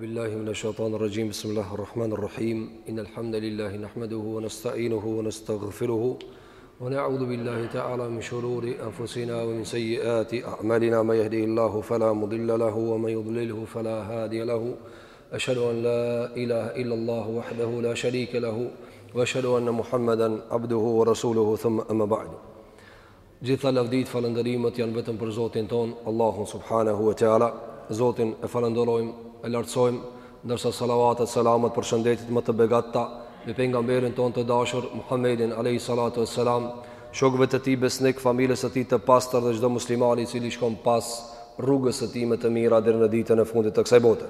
بالله من الشيطان الرجيم بسم الله الرحمن الرحيم إن الحمد لله نحمده ونستعينه ونستغفره ونعوذ بالله تعالى من شرور أنفسنا ومن سيئات أعمالنا ما يهدي الله فلا مضل له وما يضلله فلا هادي له أشهد أن لا إله إلا الله وحده لا شريك له وأشهد أن محمدا عبده ورسوله ثم أما بعد Gjitha lavditë, falënderimet janë vetëm për Zotin tonë, Allahun subhanahu wa taala. Zotin e falënderojmë, e lartësojmë, ndërsa salavatet, selamet përshëndetjet më të begatta mbi pejgamberin tonë të dashur Muhammedin alayhi salatu wassalam, shokëve të tij besnikë, familjes së tij të pastër dhe çdo muslimani i cili shkon pas rrugës së tij me të mira deri në ditën e fundit të kësaj bote.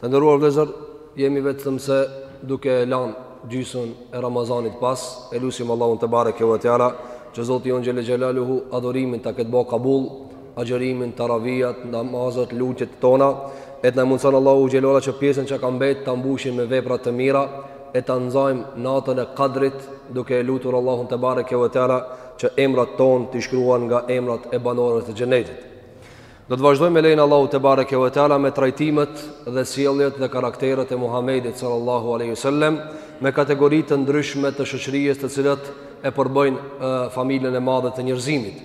Të nderuar vëllezër, jemi vetëm se duke e lanë gjysmën e Ramazanit pas, e lusim Allahun te bareke ve teala që Zoti jonë xhel-le xhelaluhu adhurimin ta ketë bo kabul, agjërimin, taravijat, namazet, lutjet tona, e të na mundson Allahu Xhelaluhu që pjesën që ka mbet ta mbushim me vepra të mira, e ta nxajmë natën e Kadrit duke e lutur Allahun te bareke ve teala që emrat tonë t'i shkruan nga emrat e banorëve të xhenetit. Do të vazhdojmë me lejen e Allahut tebareke ve teala me trajtimet dhe sjelljet dhe karakteret e Muhammedit sallallahu aleyhi sallem me kategori të ndryshme të shoqërisë të cilat e përbëjnë e, familjen e madhe të njerëzimit.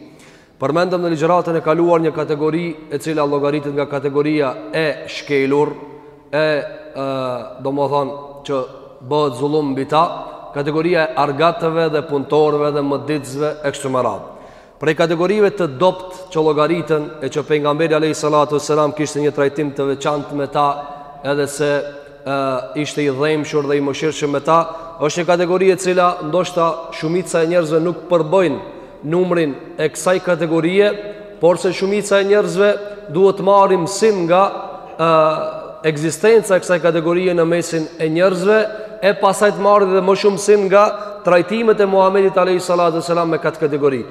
Përmendëm në ligjëratën e kaluar një kategori e cila llogaritet nga kategoria e shkelur e, e domethënë që bëhet zullum mbi ta, kategoria e argatëve dhe punëtorëve dhe mëditësve e kështu me radhë. Prej kategorive të dobëta që llogariten e që pejgamberi alayhi salatu wasalam kishte një trajtim të veçantë me ta, edhe se e, ishte i dhembshur dhe i mëshirshëm me ta, është një kategori e cila ndoshta shumica e njerëzve nuk përbëjnë numrin e kësaj kategorie, por se shumica e njerëzve duhet të marrin mësim nga ë ekzistenca e kësaj kategorie në mesin e njerëzve e pastaj të marrin edhe më shumë mësim nga trajtimet e Muhamedit alayhi salatu selam me këtë kategori.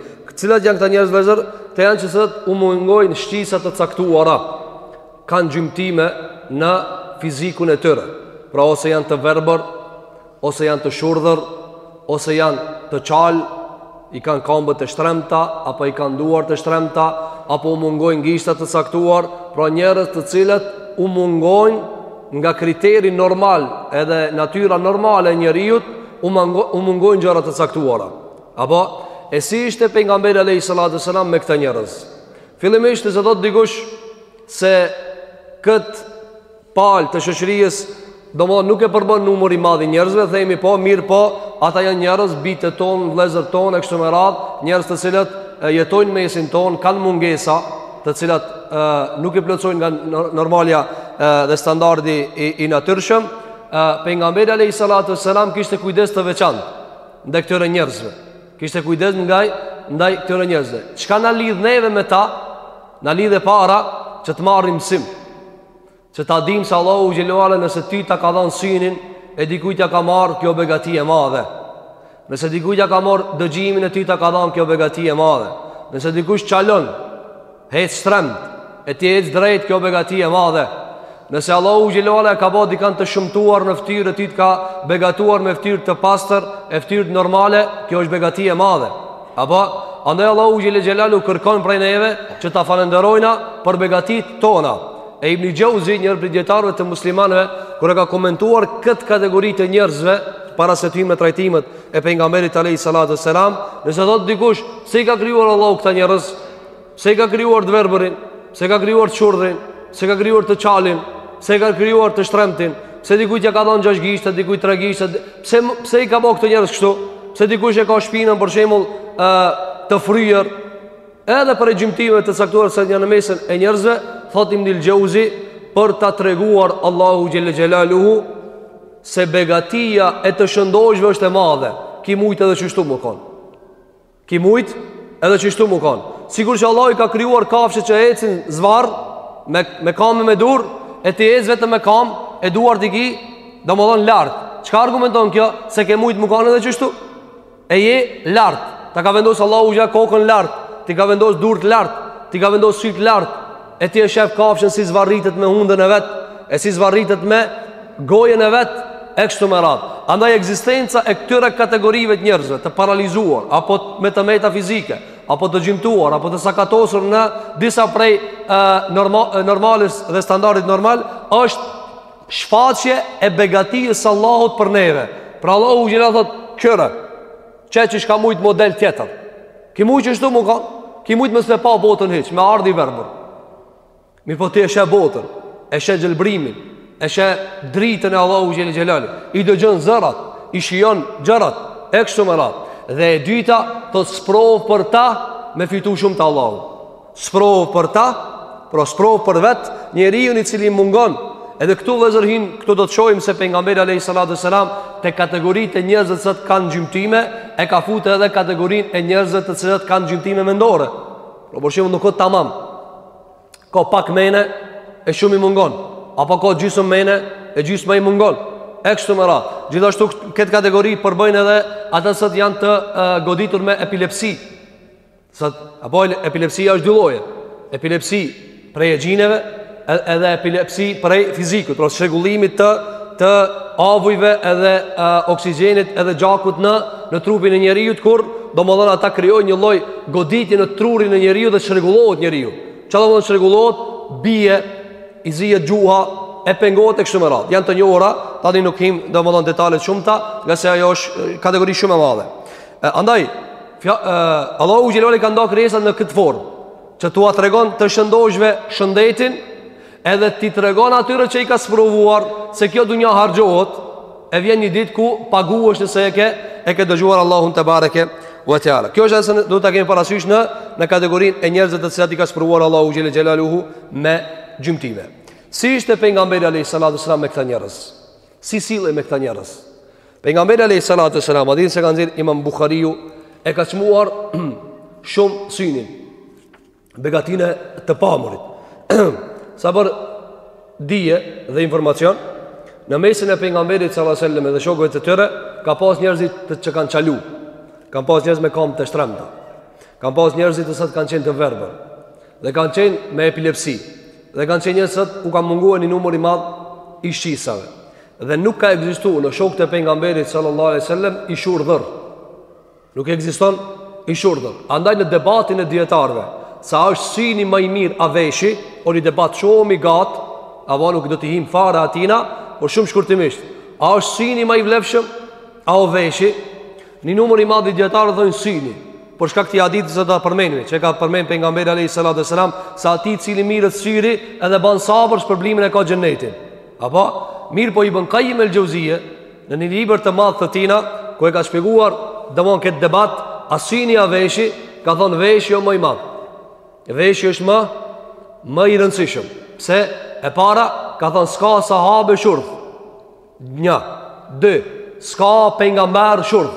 Cilat janë këta njerëz vëllezër? Këta janë që të cilët u mungojnë shqisa të caktuara. Kanë gjymtime në fizikun e tyre. Pra ose janë të verbër, ose janë të shurdhër, ose janë të çalë, i kanë kambët e shtremta, apo i kanë duart e shtremta, apo u mungojnë gishta të caktuar, pra njerëz të cilët u mungojnë nga kriteri normal edhe natyra normale e njeriut, u, mungo, u mungojnë gjëra të caktuara. Apo, e si ishte pejgamberi alayhi salatu wasalam me këta njerëz? Fillimisht nëse thotë dikush se këtë palë të shoqërisë domethënë nuk e përbën numër i madh i njerëzve Themi po, mirëpo Ata janë njerëz, bijtë tanë, vlezër tonë, e kështu me radhë Njerëz të cilët e, jetojnë në mesin tonë Kanë mungesa të cilat e, nuk i plotësojnë nga normalja e, dhe standardi i, i natyrshëm Pejgamberi alayhi salatu wasalam kishte kujdes të veçantë ndaj këtyre njerëzve Kishte kujdes nda ndaj këtyre njerëzve Çka na lidh neve me ta Na lidh e para që të marrim mësim Se ta dimë se Allahu xhelle ue ala nëse ty ta ka dhanë synin E dikujt ja ka marrë kjo begati e madhe Nëse dikujt ja ka marrë dëgjimin e ty ta ka dhanë kjo begati e madhe Nëse dikush çalon Hec shtremt E ti hec drejt kjo begati e madhe Nëse Allahu xhelle ue ala e ka ba dikan të shëmtuar në ftyr E ty të ka begatuar me ftyr të pastër E ftyr normale Kjo është begati e madhe Apo, andaj Allahu xhelle xhelaluhu kërkon prej neve që ta falënderojna për begatitë tona. E Ibni Xheuzi, një prej dijetarëve të muslimanve, kur e ka komentuar këtë kategori të njerëzve, para se të hymë në trajtimet e pejgamberit alejhi salatu selam, nëse thotë dikush, pse i ka krijuar Allahu këta njerëz, Pse i ka krijuar të verbërin, pse i ka krijuar të shurdhrin, pse i ka krijuar të çalin, pse i ka krijuar të shtremtin, pse dikujt ja ka dhënë gjashtë gishta, dikujt tre gishta, pse pse i ka bo këta njerëz kështu? Pse dikush e ka shpinën për shembull ë të fryer? Edhe prej gjymtimeve të caktuar se janë në mesin e njerëzve, thotë Ibnul Xheuzi për ta treguar Allahu xhelle xhelaluhu se begatia e të shëndoshve është e madhe. Ki mujtë edhe qështu m'u kon. Ki mujt edhe qështu m'u kanë Sikurse Allahu i ka krijuar kafshët që ecin zvarrë Me, me kamë me dur E ti ec vetëm me kamë E duar i ki Domethonë lart Çka argumenton kjo Se ke mujt m'u kanë edhe qështu E je lart Ta ka vendosë Allahu xhelle kokën lart T'i ka vendosë durët lart T'i ka vendosë sytë lart e ti e shef kafshën si zvarritet me hundën e vet, e si zvarritet me gojën e vet e kështu me radhë. Andaj ekzistenca e këtyre kategorive të njerëzve të paralizuar apo me të meta fizike, apo të gjymtuar apo të sakatosur në disa prej e, norma, e, normales dhe standardit normal është shfaqje e begatisë së Allahut për neve. Pra Allahu xhelle thotë kqyre Qe qysh ka mujtë me dalë tjetër Ki mujtë qështu m'u kan Ki mujtë mos me pa botën hiç Me ardhë i verbër Mirëpo ti e sheh botën E sheh gjelbrimin E sheh dritën e Allahut xhelle xhelaluhu I dëgjon zërat I shijon gjërat E kështu me radhë Dhe e dyta Thotë sprovë për ta Me fitu shumë te Allahu Sprovë për ta, pra sprovë për vetë njeriun i cili i mungon. Edhe këtu vllezër hin, këtu do të shohim se pejgamberi alejhi salatu selam te kategoritë e njerëzve që kanë gjymtime e ka futur edhe kategorinë e njerëzve të cilët kanë gjymtime mendore. Pra për shembull nuk o tamam. Ka pak mene e shumë i mungon, apo ka gjysmë mene e gjysma i mungon. E kështu me radhë. Gjithashtu këtë kategori përbëjnë edhe ata që janë të goditur me epilepsi. Sa apo epilepsia është dy lloje. Epilepsi prej exhinëve edhe epilepsi prej fizikut, pra çrregullimit të të avujve edhe e, oksigjenit edhe gjakut në në trupin e njeriut kur domethonë ata krijojnë një lloj goditje në trurin e njeriut dhe çrregullohet njeriu. Çka domethonë çrregullohet? Bie i zihet gjuha e pengohet e kështu me radhë. Janë të njohura, tani nuk him domethonë detalet e shumta, ngase ajo është kategori shumë e madhe. Andaj Fja, e, Allahu xhelle ve ala ka nda krijesat në këtë formë Që t'ua tregon të shëndoshve shëndetin Edhe t'i tregon atyre që i ka sprovuar Se kjo dunja harxhohet E vjen një ditë ku paguhesh nëse e ke E ke dëgjuar Allahun tebareke ve teala Kjo është edhe duhet ta kemi parasysh në Në kategorinë e njerëzve të cilat i ka sprovuar Allahu xhelle xhelaluhu Me gjymtime Si ishte pejgamberi alejhi salatu ve selam me këta njerëz Si sillej me këta njerëz Pejgamberi alayhis salatu wasalam, hadithin që e ka nxjerr Imam Buhariu, e ka çmuar shumë synin. Begatinë e të pamurit. Sa për dije dhe informacion, në mesin e pejgamberit sallallahu alajhi wasallam dhe shokëve të tyre ka pas njerëz që kanë çalu. Kan pas njerëz me kamb të shtremta. Kan pas njerëz të cilat kanë qenë të verbër. Dhe kanë qenë me epilepsi. Dhe kanë qenë njerëz të cilat u ka munguar një numër i madh i shqisave. Dhe nuk ka ekzistu në shokët e pejgamberit sallallahu alajhi wasallam i shurdhër. Nuk ekziston i shurdhër. Andaj në debatin e dijetarëve, se a është syni ma i mirë a veshi, o një debat shumë i gatë, apo nuk do t'i him fara atina, por shumë shkurtimisht. A është syni ma i vlefshëm, a o veshi, një numër i madh i dijetarëve thonë syni, për shkak këtij hadithi që ta përmenmi, që e ka përmen pejgamberi Apo, mirëpo Ibn Kajim el Xheuzije, në një libër të madh të tina, ku e ka shpjeguar domethonë këtë debat, a syni a veshi, ka thonë veshi o më i madh. Veshi është më, më i rëndësishëm. Pse, e para, ka thonë s'ka sahabe shurdh. Një, dy, s'ka pejgamber shurdh.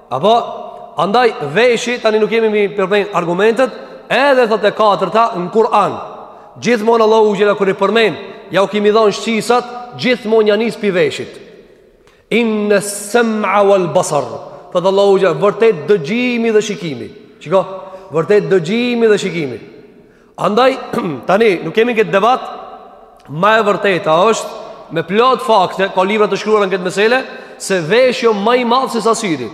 Apo, andaj veshi, tani nuk jemi mi përmen argumentet, edhe thot e katërta në Kur'an. Gjithmonë Allahu xhelle ve ala kur i përmen, jau kimi dhanë shqisat, gjithmonë ja nis prej veshit. Inne sem'a wal basar, thot Allahu xhelle ve ala, vërtet dëgjimi dhe shikimi. Shiko? Vërtet dëgjimi dhe shikimi. Andaj, tani, nuk kemi këtë debat, ama e vërteta është, me plot fakte, ka libra të shkruar në këtë mesele, se veshi o ma i madh se sa syri.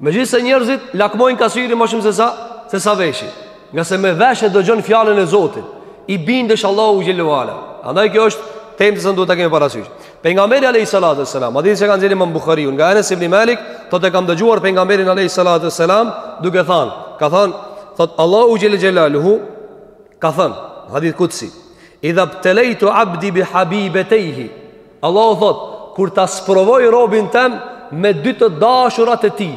Megjithëse njerëzit, lakmojnë ka syri ma shumë se sa, se sa veshi. Ngase me vesh e dëgjon fjalën e Zotit, i bindesh Allahu xhelle ve ala. Andaj, kjo është temë e cila duhet ta kemi parasysh. Pejgamberi alejhi salatu ve selam, hadith që e ka nxjerrë Imam Buhariu, nga Enes ibn Malik, thotë e kam dëgjuar pejgamberin alejhi salatu ve selam duke thanë, ka thanë, thotë Allahu xhel-le xhelaluhu ka thanë, hadith kudsi, idha btelejtu abdi bi habibetejhi. Allahu thotë, kur ta sprovoj robin tem me dy të dashurat e tij.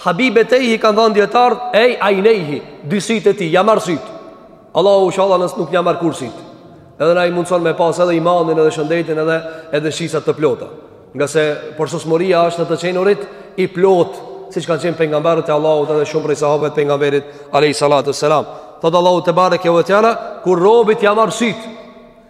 Habibetejhi kanë thanë dijetarët ej ajnejhi dy sytë e tij ia marr sytë Allahu inshallah nuk na i merr kurrë sytë edhe na i mundson me pas edhe imanin edhe shëndetin edhe edhe shqisat të plota ngase përsosmëria është në të qenurit i plotë siç kanë qenë pejgamberët e Allahut edhe shumë prej sahabëve të pejgamberit alejhi salatu ve selam Thotë Allahu tebareke ve teala kur robit ia marr sytë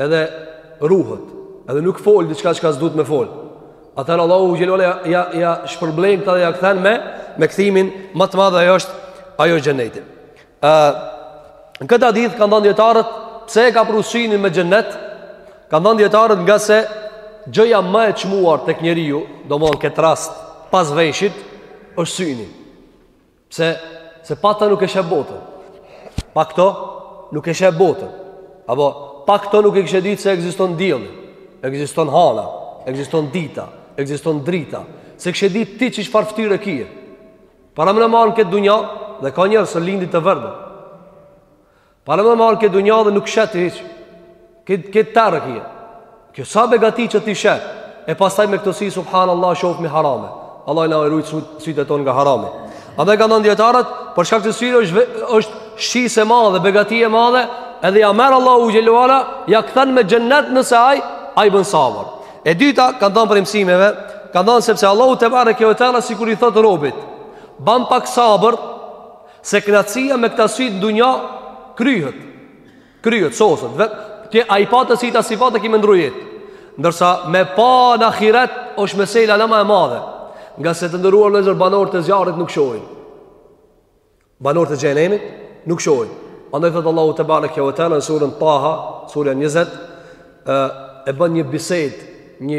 Edhe ruhet, edhe nuk fol diçka çka s'duhet me fol. Atëherë Allahu xhel-le xhelaluhu ia, ia shpërblen këta edhe ia kthen me me kthimin ma të madh ajo është ajo është xheneti. E në këtë hadith kanë thanë dijetarët pse e ka pru synin me xhenet? Kanë thanë dijetarët ngase gjëja ma e çmuar tek njeriu, domethanë këtë rast pas veshit është syni. Pse? Se pa ta nuk e sheh botën. Pa këto nuk e sheh botën. Apo pa këto nuk e kishe ditë se ekziston dielli, ekziston hana, ekziston dita, ekziston drita. S'e kishe ditë ti çfarë fytyre kije. Paramendo, ma në këtë dunja dhe ka njerëz që lindin të verbër. Paramendo ma në këtë dunja dhe nuk sheh hiç Krejt terr Kqyre kjo sa begati që ti sheh E pastaj me këta sy subhanallah shohim harame Allahu na i rujtë sytë e tonë nga harami Edhe kanë thanë dijetarët Për shkak të syri është, është shqisë e madhe Begati e madhe Edhe ia merr Allahu xhel-le ve ala Ia kthen me xhenet nëse ai Ai bën sabër E dyta kanë thanë prej mësimeve Kanë thanë sepse Allahu tebareke ve teala Sikur i thotë robit Ban pak sabër Se kënaqësia me këta sy në dunja kryhet. Kryhet soset, ti a i pate sytë a s'i pate ki me ndrru jetë. Ndërsa me pa në ahiret është meselja ma e madhe. Ngase të nderuar vëllezër banorët e zjarrit nuk shohin Banorët e xhehenemit nuk shohin Andaj thotë Allahu tebareke ve teala në surën Taha, surën 20 E bën një bisedë, një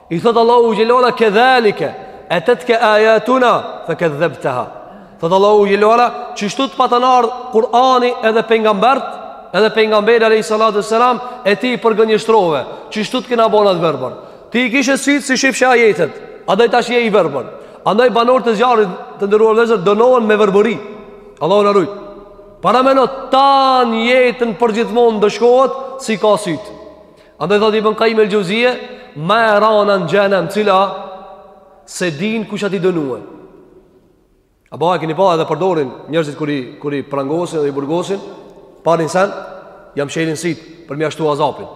I thotë Allahu xhel-le ve ala kedhalike Etetke ajatuna Fe kedhdhebteha Thotë Allahu xhel-le ve ala Qështu të patën ardhë Kurani edhe pejgamberët Edhe pejgamberi alejhi salatu ve selam E ti i përgënjeshtrove Qështu të kena bo na të verbër Ti i kishe sytë s'i shifshe ajetet Andaj tash je i verbër Andaj banorët e zjarrit të nderuar vëllezër Dënohen me verbëri Allahu na rujt Paramendo tanë jetën përgjithmonë ndëshkohet S'i ka sytë Andaj thot Ibn Kajim el-Xheuzije, ma e rana në xhehenem, cila se din kush asht tu e dënue. A bash e keni pa edhe përdorin njerëzit kur i, kur i prangosin edhe i burgosin, t'parin sen, ja mshelin sytë për me ja shtu azapin.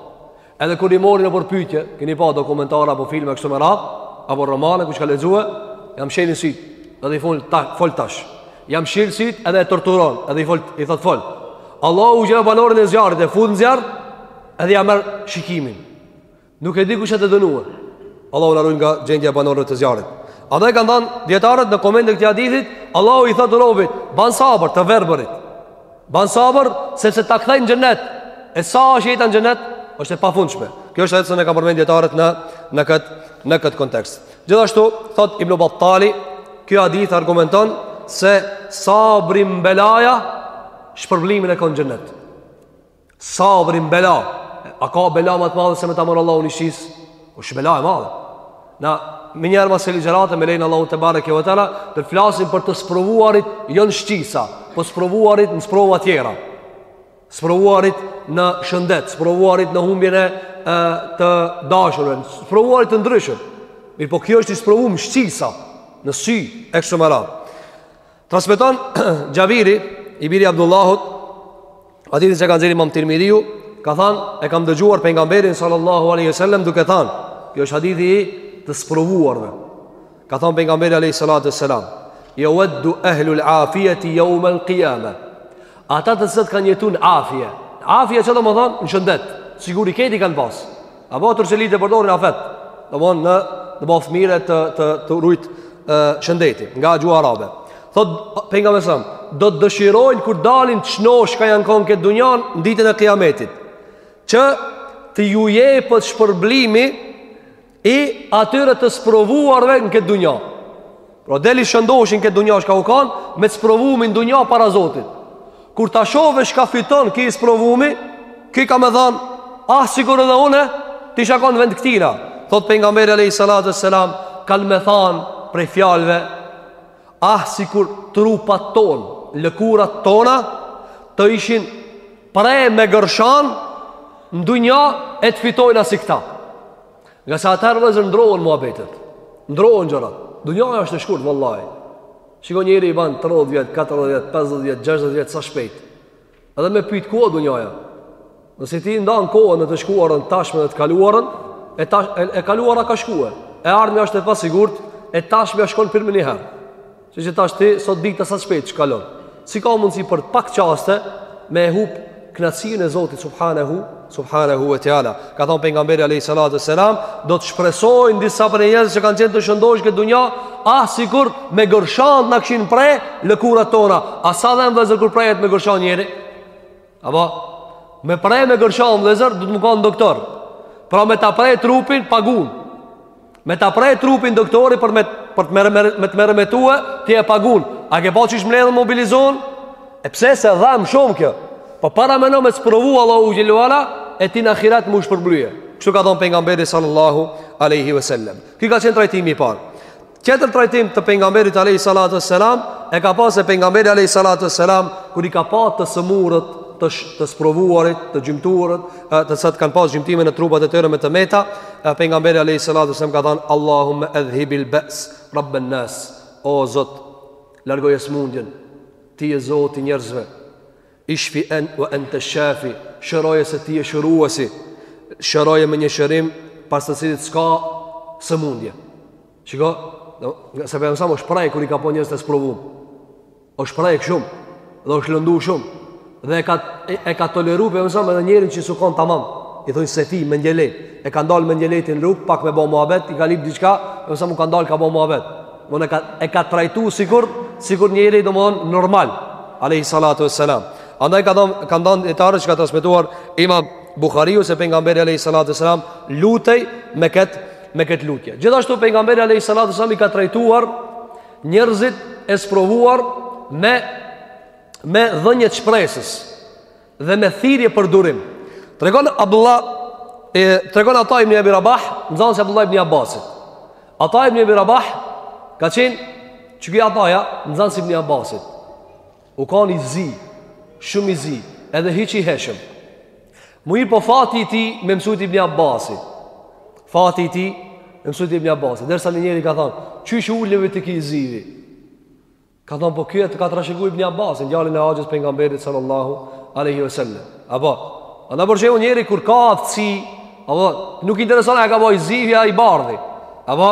Edhe kur i morrin e për pytje, keni pa dokumentarë apo filme e kështu me radhë, apo romane, kush ka lexue, ja mshelin sytë, edhe i fol, ta, fol tash. Ja mshel sytë edhe e torturon, edhe i, fol, i thot fol. Allahu xh.sh. banorin e zjarrit e fut në zjarr, Edhe ja merr shikimin. Nuk e di kush është tu e dënue. Allahu na ruaj nga gjendja e banorëve të zjarrit. Andaj kanë thanë dijetarët në komentin e këtij hadithi, Allahu i thotë robit, ban sabër të verbërit. Ban sabër sepse ta kthej në në xhenet. E sa është jeta në xhenet? Është e pafundshme. Kjo është ajo që e kanë përmend dijetarët në në këtë në këtë kontekst. Gjithashtu thot Ibn Battali, ky hadith argumenton se sabri në bela shpërblimin e ka në xhenet. Sabri në bela A ka bela ma të madhe se me ta marrë Allahu një shqisë Osht bela e madhe Na menjëherë mas ligjëratës Me lejen e Allahut tebareke ue teala Do të flasim për të sprovuarit Jo në shqisa Po sprovuarit në sprova tjera Sprovuarit në shëndet Sprovuarit në humbjen e të dashurve Sprovuarit të ndryshëm Mirëpo ky është i sprovum në shqisa Në sy e kështu me radhë Transmeton Xhabiri i biri i Abdullahut, hadithin që e ka nxjerrë Imam Tirmidhiu, ka thanë e kam dëgjuar pejgamberin sallallahu alaihi wasallam duke thanë, ky është hadithi i të sprovuarve. Ka thanë pejgamberi alaihi salatu wasalam, "Yawaddu ahlu al-afiyati yawm al-qiyamah." Ata të cilët kanë jetu në afije, afije që domethanë në shëndet, siguri krejt i kanë pas. Apo turqelitë e përdorin afijet. Domethon të të boftë mirë të të të rujt shëndeti nga gjuha arabe. Thot pejgamberi sa do të dëshirojnë kur dalin të shnoshë çka janë kon në këtë dunja në ditën e kiametit. Që t'ju jepet shpërblimi i atyre të sprovuarve në këtë dunja. Pra del i shëndoshi në këtë dunja çka u kanë, me të sprovumi në dunja para Zotit. Kur ta shohe çka fiton ki i sprovumi, ki ka me thanë, ah, sikur edhe unë, t'isha kanë n'vend t'këtina. Thot pejgamberi alejhi salatu ue selam, kanë me thanë prej fjalve, ah, sikur trupat tonë, lëkurat tona, të ishin pre me gërshanë, në dunja e të fitojmë si këta. Ngase atëherë vllezër ndrohen muhabetet Ndrohen gjërat Dunjaja është e shkurt, vallahi Shiko njeri i banë 30 vjetë, 40 vjetë, 50 vjetë, 60 vjetë, sa shpejt Edhe me pytë ku a dunjaja Nëse ti e ndan në kohën e të shkuarën të tashme dhe të kaluarën E, tash, e, e kaluara ka shkuë E ardhmja është e pasigurt E tashmja shkon përnjëherë Që që tash ti, sot dita sa shpejt që kalon. Si ka mundësi për pak çaste me e hup knaqësinë e Zotit Subhanehu, Subhanehu ve Teala. Ka thonë pejgamberi alejhi salatu ve selam, do të shpresojnë disa prej njerëzve që kanë qenë të shëndosh n'këtë dunja, ah sikur me gërshanë t'na kishin pre lëkurat tona. A sa dhemb vllezër kur prehet me gërshanë njeri? Apo, me pre me gërshanë vllezër, duhet me kanë doktor. Pra me ta pre trupin, pagun. Me ta pre trupin doktori për, me, për të mere, me të meremetue, ti e pagun. A ke pa qysh mbledhen mobilizon? E pse se dhemb shumë kjo? Po parameno me të sprovu Allahu xhel-le ve ala, e ti në ahiret m'u shpërblye. Kështu ka thonë pejgamberi sallallahu aleyhi ve sellem. Ky ka qenë trajtimi i parë. Tjetër trajtim të pejgamberit alayhi salatu selam e ka pasë pejgamberi alayhi salatu selam kur i ka pa të sëmurët, të sh, të sprovuarit, të gjymtuarët, të cilët kanë pas gjymtime në trupat e tyre me të meta, pejgamberi alayhi salatu selam ka thanë Allahumma adhhibil ba's rabban nas. O Zot, largoje smundjen. Ti je Zoti i njerëzve. Ishfi en wa ente shafi Shëroje se ti je shëruesi Shëroje me një shërim Pas të cilit s'ka sëmundje Shiko Se pejgamberi alejhi selam është prek kur i ka pa njerëzit e sprovum është prek shumë Dhe është lëndu shumë Dhe e ka, e ka toleru pejgamberi alejhi selam edhe njerin që s'u konë tamam I thonë se ti mendjeleht E ka ndalë mendjelehti në rrugë Pak me bo muhabet I ka lyp diqka Alejhi selam u ka ndalë ka bo muhabet Do në ka, e ka trajtu sikur, sikur njeri domethonë normal. Alejhi salatu ve selam. Andaj kanë thonë dijetarët që ka transmituar imam Buhariu se pejgamberi alejhi salatu ve selam lutej me këtë me këtë lutje. Gjithashtu pejgamberi alayhi salatu sallam i ka trajtuar njerëzit e sprovuar me me dhënje të shpresës. dhe me thirrje për durim. Tregon Abdullah e tregon Ata ibn Abi Rabah, nxënësi i Abdullah ibn Abbasit. Ata ibn Abi Rabah ka qenë qeky Ataja nxënësi i ibn Abbasit. U kanë i zi, shumë i zi, edhe hiç i hijshëm. Mirëpo fati i tij me mësu te ibn Abbasi. Fati i tij me mësu te ibn Abbasi. Derisa një njeri i ka thënë, "Qysh ulëve te ky zivi?" Ka thonë po ky e të ka trashëguar Ibn Abbasin, djalin e axhës pejgamberit sallallahu alaihi wasallam. Apo, andaj për shembull njeri kur ka aftësi, apo nuk intereson a ka bo zivi a i bardhi. Apo,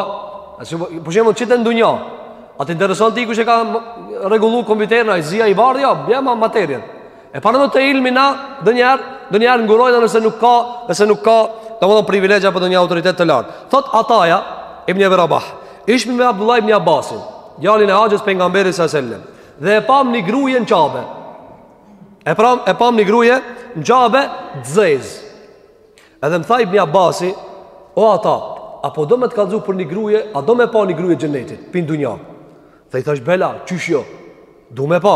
ashtu po, për shembull n'qit dunja. A të intereson ti kush e ka rregullu kompjuterin a i zi a i bardhi, ja, bjema materien. E para do të ilmi na ndonjëherë, ndonjëherë ngurojnë nëse nuk ka, nëse nuk ka, domethënë privilegje apo ndonjë autoritet të lartë. Thotë Ataja ibn Abi Rabah, ishmi me Abdullah ibn Abbasin, djalin e axhës pejgamberit sallallahu alajhi wasallam. Dhe e pam një gruje në Qabe. E pam e pam një gruje në Qabe, zezë. Edhe më tha ibn Abbasi, o Ata, apo do me të kallzu për një gruje, a do me pa një gruje xhenetit, pi n'dunja. Dhe i thash Bela, qysh jo. Du me pa.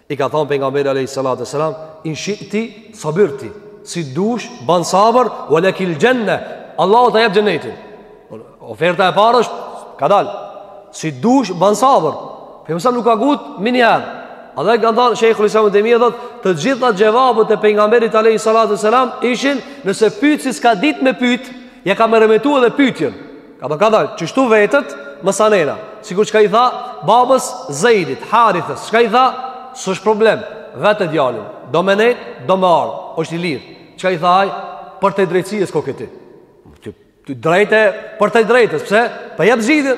I ka thanë pejgamberi alayhis salatu selam, "In shi'ti sabirti", si dush ban sabër, "wa lakil janna", Allahu ta jep xhenetin. Oferta e parë është ka dal. Si dush ban sabër. Pejgamberi nuk ka ngut menjiher. Edhe ka thanë Sheikhul Islam ibn Taymija thotë, të gjitha xhevabët e pejgamberit alayhis salatu selam ishin nëse pytsi s'ka ditë me pyt, ja ka meremetu edhe pyetjen. Ka do ka do, qështu vetet, më sanena. Sikur çka i tha, babës Zejdit, Harithës, çka i tha, s'është problem, vete djalin, do me nejt, do me ardhë, është i lirë. Çka i tha ai, përtej drejtësisë ko këti. Të, të drejte, përtej drejtës, pse? Po po jep zgjidhje,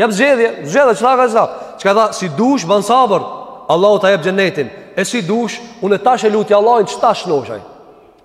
jep zgjedhje, zgjedhje, çka i tha. Çka i tha, si dush, ban sabër, Allahu ta jep xhenetin, e si dush, unë e tash e luti Allahun qetash në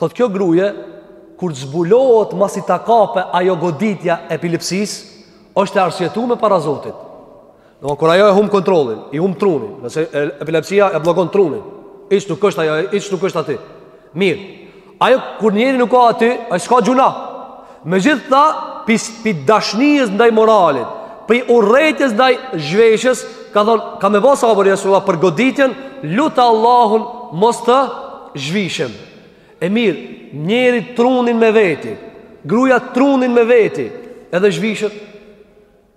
Thotë kjo gruje, kur të zbulohet masi ta kape ajo goditja e epilepsisë, është e arsyetume para zotit. Në më kur ajo e hum kontrollin, i hum trunin, nëse epilepsia e bllokon trunin, hiç nuk është ajo, hiç nuk është ati. Mirë, ajo kur njeri nuk ka ati, ajo s'ka gjynah. Megjithëkëta, pi dashnisë ndaj moralit, pi urrejtjes ndaj zhveshës, ka thonë, ka me ba sabër, ja Resulallah, për goditjen, lute Allahun mos të zhvishem. E mirë, njeri trunin me veti, gruja trunin me veti, edhe zhvishet.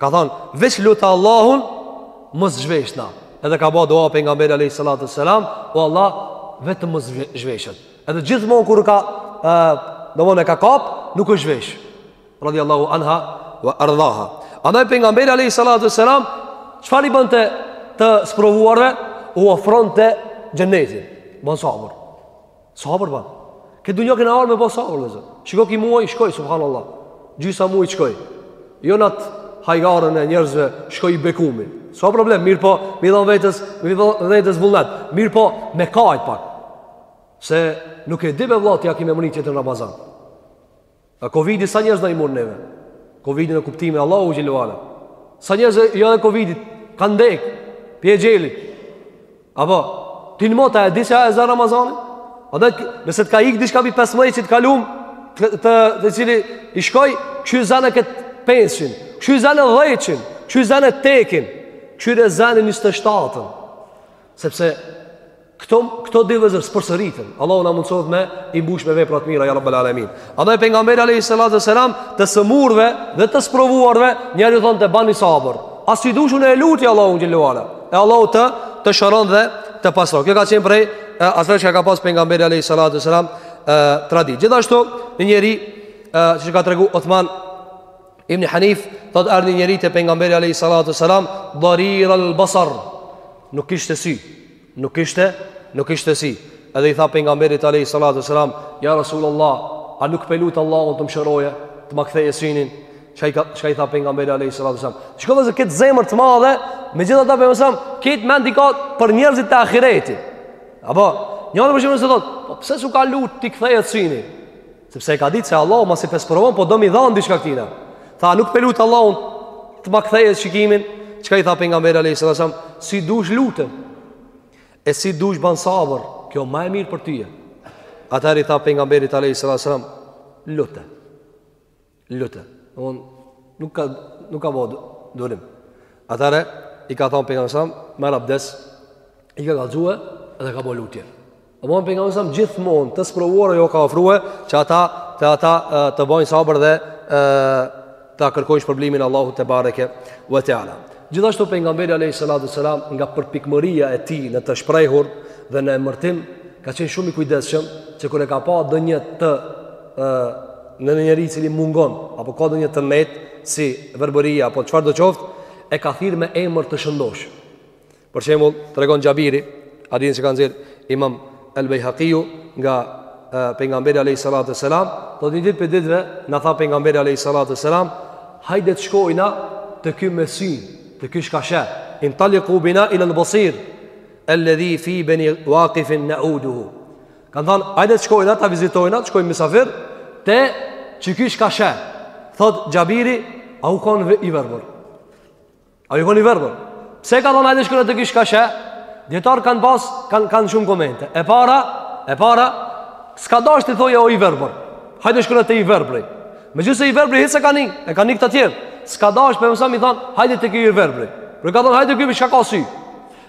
Ka thonë, veç lute Allahun, mos zhveshna. Edhe ka ba dua pejgamberi a.s. O Allah, vetëm mos zhveshet. Edhe gjithmonë kur ka, e, domethonë e ka kap, nuk u zhvesh. Radhi Allahu anha, ve ardhaha. Andaj pejgamberi a.s. Çfarë i bonte të sprovuarve, u ofronte xhenetin. Bon sabër. Sabër ban. Këtë dunja kena ardhë me bo sabër, vllezër. Shiko ki muaj shkoi, subhanallah. Gjysa muajt shkoi. Jo në atë hajgarën e njerëzve, shkoi i bekumi. S'a problem, mirëpo, me i dhonë vetes, me i dhonë vetes vullnet. Mirëpo, me kajtë pak. Se nuk e dimë vlla, a kim me mrri tjetër Ramazan. A Covidi sa njerëz na i mor neve? Covidi në kuptimin Allahu xhele ve ala. Sa njerëz jo e Covidit kanë dek pi exhelit. Apo ti në mot a e di se a e zen Ramazanin? Edhe nëse të ka ik diçka pi 15-shit të kalum të të, të cili i shkoi, kqyr zene kët 5-shin, kqyr zene 10-shin, kqyr zene tekin, kqyr zene 27-tën. Sepse Këto këto dy vëzër përsëritën. Allahu na mundësoftë me i mbush me vepra të mira ya rabbal alamin. Andaj pejgamberi alayhi salatu wasalam të sëmurve dhe të sprovuarve njërit i thonte bani sabër. A si dush e lutje Allahun xhelalu ala. E Allahu të të shëron dhe të pastron. Kjo ka qenë prej asaj që ka pas pejgamberi alayhi salatu wasalam traditë. Gjithashtu në një njeri që ka tregu Uthman ibn Hanif thot erdhi një njeri te pejgamberi alayhi salatu wasalam dharir al basar. Nuk kishte sy. Nuk kishte, nuk kishte sy. Edhe i tha pejgamberit alayhi salatu selam, "Ja Rasulullah, a nuk pe lut Allahun të më shëroje, të më kthejë synin?" Çka i ka, çka i tha pejgamberi alayhi salatu selam? Shiko sa e ke zemër të madhe, megjithatë apo mëson, këtë mend i ka për njerëzit e ahiretit. Apo, njëri më shumë se thotë, "Po pse s'u ka lut t'i kthejë synin?" Sepse e ka ditë se Allahu masi pe sprovon, po do m'i dhanë diçka këtina. Tha, nuk pe lut Allahun të ma kthejë shikimin, çka i tha pejgamberi alayhis salam, si dush lutem. E si dush ban sabër, kjo ma e mirë për ty. Atëherë i tha pejgamberit alayhis salam, lute. Lute. Domthon nuk ka nuk ka bo durim. Atëherë i ka thon pejgamberi sa merr abdes i ka kallzue dhe ka bo lutje. Domthon pejgamberi sa gjithmonë të sprovuarve ju ka ofrue që ata të ata të bëjnë sabër dhe të ta kërkojnë shpërblimin e Allahut te bareke ve teala. Gjithashtu pejgamberi alayhi salatu selam nga përpikmëria e tij në të shprehur dhe në emërtim ka qenë shumë i kujdesshëm që kur e ka pa ndonjë të ë në një njeri i cili mungon apo ka ndonjë të metë si verbëria apo çfarëdo qoftë e ka thirr me emër të shëndosh. Për shembull, tregon Xhabiri, hadith që e ka nxjerr Imam Al-Baihaqi-u nga pejgamberi alayhi salatu selam, thot një ditë prej ditëve na tha pejgamberi alayhi salatu selam, hajde të shkojna të ky me sy, të ky çka sheh. Intaliqu bina ila al-basir alladhi fi bani waqifin na'uduhu. Ka thënë, ajde të shkojna ta vizitojna, të shkojmë mysafir te ky çka sheh. Thot Xhabiri, a o kon i verbër? A o kon i verbër? Pse ka thënë ajde shkojmë te ky çka sheh? Dijetarët kanë pas kanë kanë shumë komente. E para, e para, s'ka dashur të thojë o i verbër. Hajde shkojmë te i verbri. Megjithëse i verbri hiç e kanë, e kanë këta të tjerë. S'ka dashur për mësim me thon, hajde te ky i verbri. Por ka thon hajde ky çka ka sy.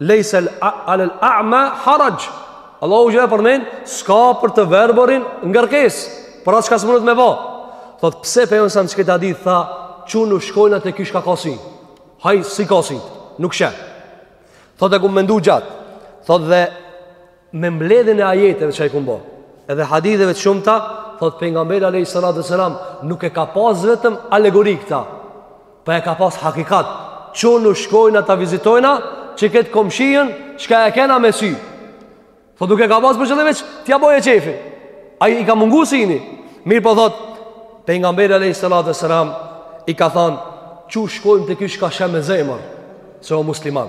Lejse alel a'ma haraj Allahu xhel'le e përmend S'ka për të verbërin ngarkesë Për atë çka s'mundet me ba Thot pse pejgamberi sa në këtë hadith tha Çonu shkojna te ky çka ka sy Haj s'i ka syt Nuk sheh Thot e kum mendu gjatë Thot dhe me mbledhjen e ajeteve që ai ka bo. Edhe haditheve të shumta, thot pejgamberi alayhi salatu selam nuk e ka pas vetëm alegori këta, po e ka pas hakikat. Çunu shkojna ta vizitojna, qe kët komshin, çka e kena me sy. Thot nuk e ka pas për qëllim veç t'ia bojë qejfin. Ai i ka mungu syni. Mirëpo thot pejgamberi alayhi salatu selam i ka thon çu shkojmë te ky çka sheh me zemër se o musliman.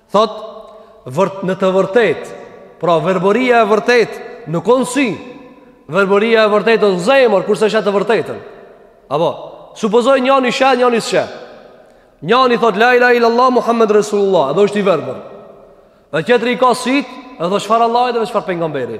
Thot, vërt, në të vërtetë, pra verbëria e vërtetë, nuk o n'sy, verbëria e vërtetë o n'zemër, kur s'e sheh të vërtetën. Apo, supozoj njani sheh, njani s'sheh. Njani thot, la ilahe illallah, Muhammed Resulullah, edhe është i verbër. Dhe tjetri i ka sytë, e thot çfarë Allahi edhe çfarë pejgamberi.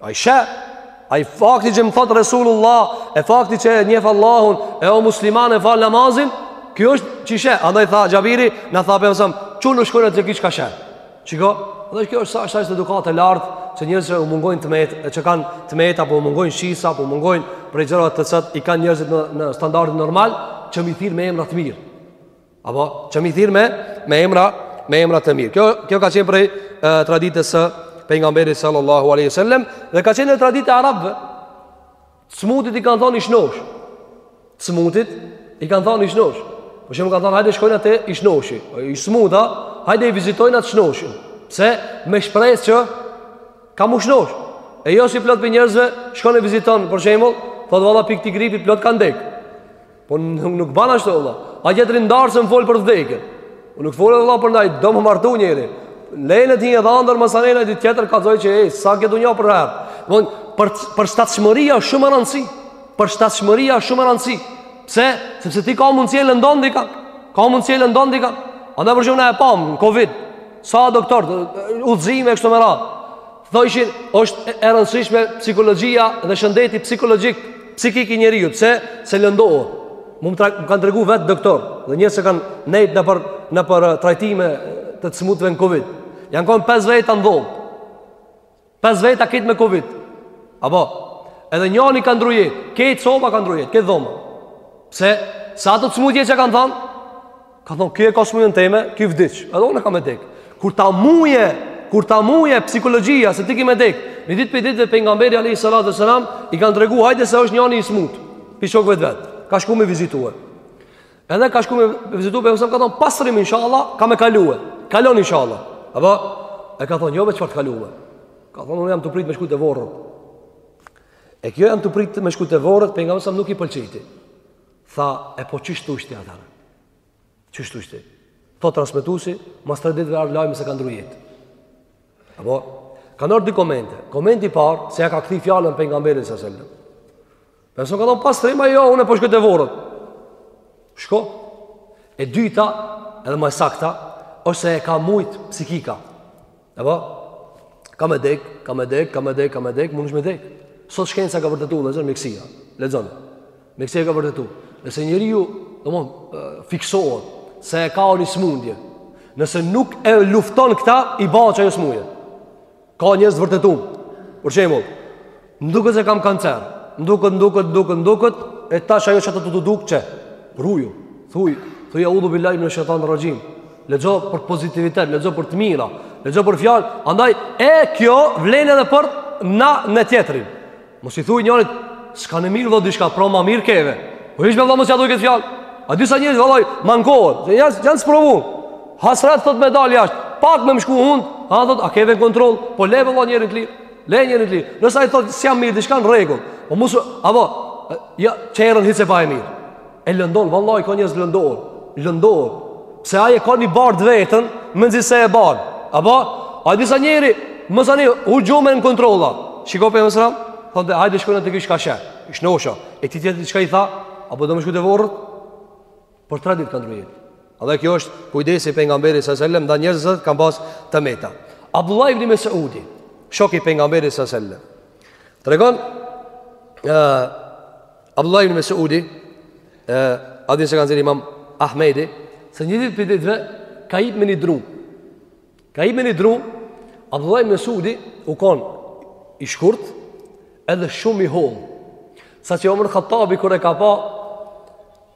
Ai sheh, ai fakti që më thot Resulullah, e fakti që e njeh Allahun, e o musliman e fal namazin, ky është që sheh. Andaj tha Xhabiri, na tha pejgamberi, çunu shkojna te ky çka sheh. Shiko, dhe kjo është sa është sa edukatë e lartë që njerëzit që u mungojnë të metë, që kanë të meta apo u mungojnë shqisa, apo u mungojnë prej gjërave të cilat i kanë njerëzit në në standardin normal, që me i thirr me emra të mirë. Apo që me i thirr me me emra me emra të mirë. Kjo kjo ka qenë prej traditës së pejgamberit sallallahu alaihi wasallam dhe ka qenë traditë e arabëve. T'smutit i kanë thonë i shnosh. T'smutit i kanë thonë i shnosh. Për shembull kanë thonë hajde shkojna te i shnoshi. I smut a, hajde e vizitojna t'shnoshin. Pse me shpresë që ka m'u shnosh. E jo si plot prej njerëzve, shkon e viziton, për shembull, thotë valla prej këti gripit plot kanë dek. Po nuk, nuk ban ashtu valla. Ai tjetri n'darsëm fol për vdekjen. O nuk fol valla për ndaj, do m'u martu njeri. Lene ti o dhëndër më sa naj ditë tjetër kallzoj që ej, s'a kjo dunja përherë. Von për përshtatshmëria është shumë me rëndësi. Përshtatshmëria është shumë me rëndësi. Pse? Sepse ti ka mundësi e lëndon dikë. Ka mundësi e lëndon dikë. Andaj për shembull na e pam Covid. Sa doktor, udhëzime e kështu me radhë. Thojshin, është e rëndësishme psikologjia dhe shëndeti psikologjik, psikik i njeriut, pse se lëndohet. Mu më, më kanë tregu vetë doktor, dhe njerëz që kanë nejtë nëpër, nëpër uh, trajtime të të smutve në Covid. Janë konë 5 veta në dhomë. 5 veta krejt me Covid. Apo, edhe njani ka ndrru jetë, krejt soba ka ndrru jetë, krejt dhoma. Pse, se atë smutje që kanë thanë, Ka thonë, ky e ka smujën teme, ky vdiq, edhe unë kam me dek. Kur ta muje, kur ta muje psikologjia, se ti ki me dek, një dit për dit dhe pejgamberi alayhi salatu selam, i kanë tregu, hajde se është njani i smut, prej shokve të vet, ka shku me vizitue. Edhe ka shku me vizitue, pejgamberi i ka thonë, pastrim, insha Allah, ka me kalue, kalon, insha Allah. Apo, ai ka thonë, jo be çfarë t'kalue. Ka thonë, unë jam tu prit me shku te vorret. E kjo jam tu prit me shku te vorret, pejgamberit nuk i pëlqejti. Tha, e po çish thush ti atëherë? Çish thush ti? Thot transmetuesi, mas tre ditëve ka ardh lajmi se ka ndru jetë. Apo kanë ardh dy komente. Komenti i parë se ja ka kthy fjalën pejgamberit sa selam. Pse ka thon pas trimi jo, unë po shkoj te vorrët. Shko. E dyta, edhe ma e sakta, o se e ka mujt psihika. E po ka me dek, ka me dek, ka me dek, ka me dek, mund me dek. Sot shkenca ka vërtetu, lexoni, mjekësia, lexoni, mjekësia ka vërtetu. Nëse njeriu, domethon, fiksohet, se e ka një smundje, nëse nuk e lufton këta, i ba që ajo smundje. Ka njerëz të vërtetun, për shembull, Mduket se kam kancer. Mduket, mduket, mduket, mduket, e tash ajo çka të duket. Ruju, thuj, thuj audhu billahi min shejtan raxhim. Lexo për pozitivitet, lexo për të mira, lexo për fjalë. Andaj e kjo vlen edhe për njëni tjetrin. Mos i thuj njerit s'koke mirë vëllai diçka, përpara më mirë ke. Po hiç more vëlla mos ja thuj këtë fjalë. A disa njerëz vëllai mankohen, se janë, janë sprovu. Hasret osht me dal jashtë, pak me shku kund, hajt thot a ke në kontroll, po le vëllai njerin të li. Le njerin të lirë. Nëse ai thotë s'jam mirë, diçka në rregull. Po mos apo ja qet rrenë hiç s'e pa mirë. E lëndon vallahi ka njerëz lëndon. Lëndon. Se ai e ka një barrë veten, mezi se e bar. Apo ai disa njeri mezi jam unë në kontrolla. Shikoj Pejgamberi, thotë hajde shkojmë te kisha, ka she. Ish nosha. E ti çka i tha? Apo do me shku te vorret? Për tre ditë ka ndru jetë. A dhe kjo është kujdesi i pejgamberit së sellem, ndaj njerëzve që kanë pas të meta. Abdullah ibn Mesudi, shok i pejgamberit së sellem. Tregon, uh, Abdullah ibn Mesudi, uh, hadithin e ka nxirr imam Ahmedi, se një ditë prej ditëve, ka hip me një dru. Ka hip me një dru, Abdullah ibn Mesudi u konë i shkurt, edhe shumë i hollë. Sa që Omer Hattabi kur e ka pa,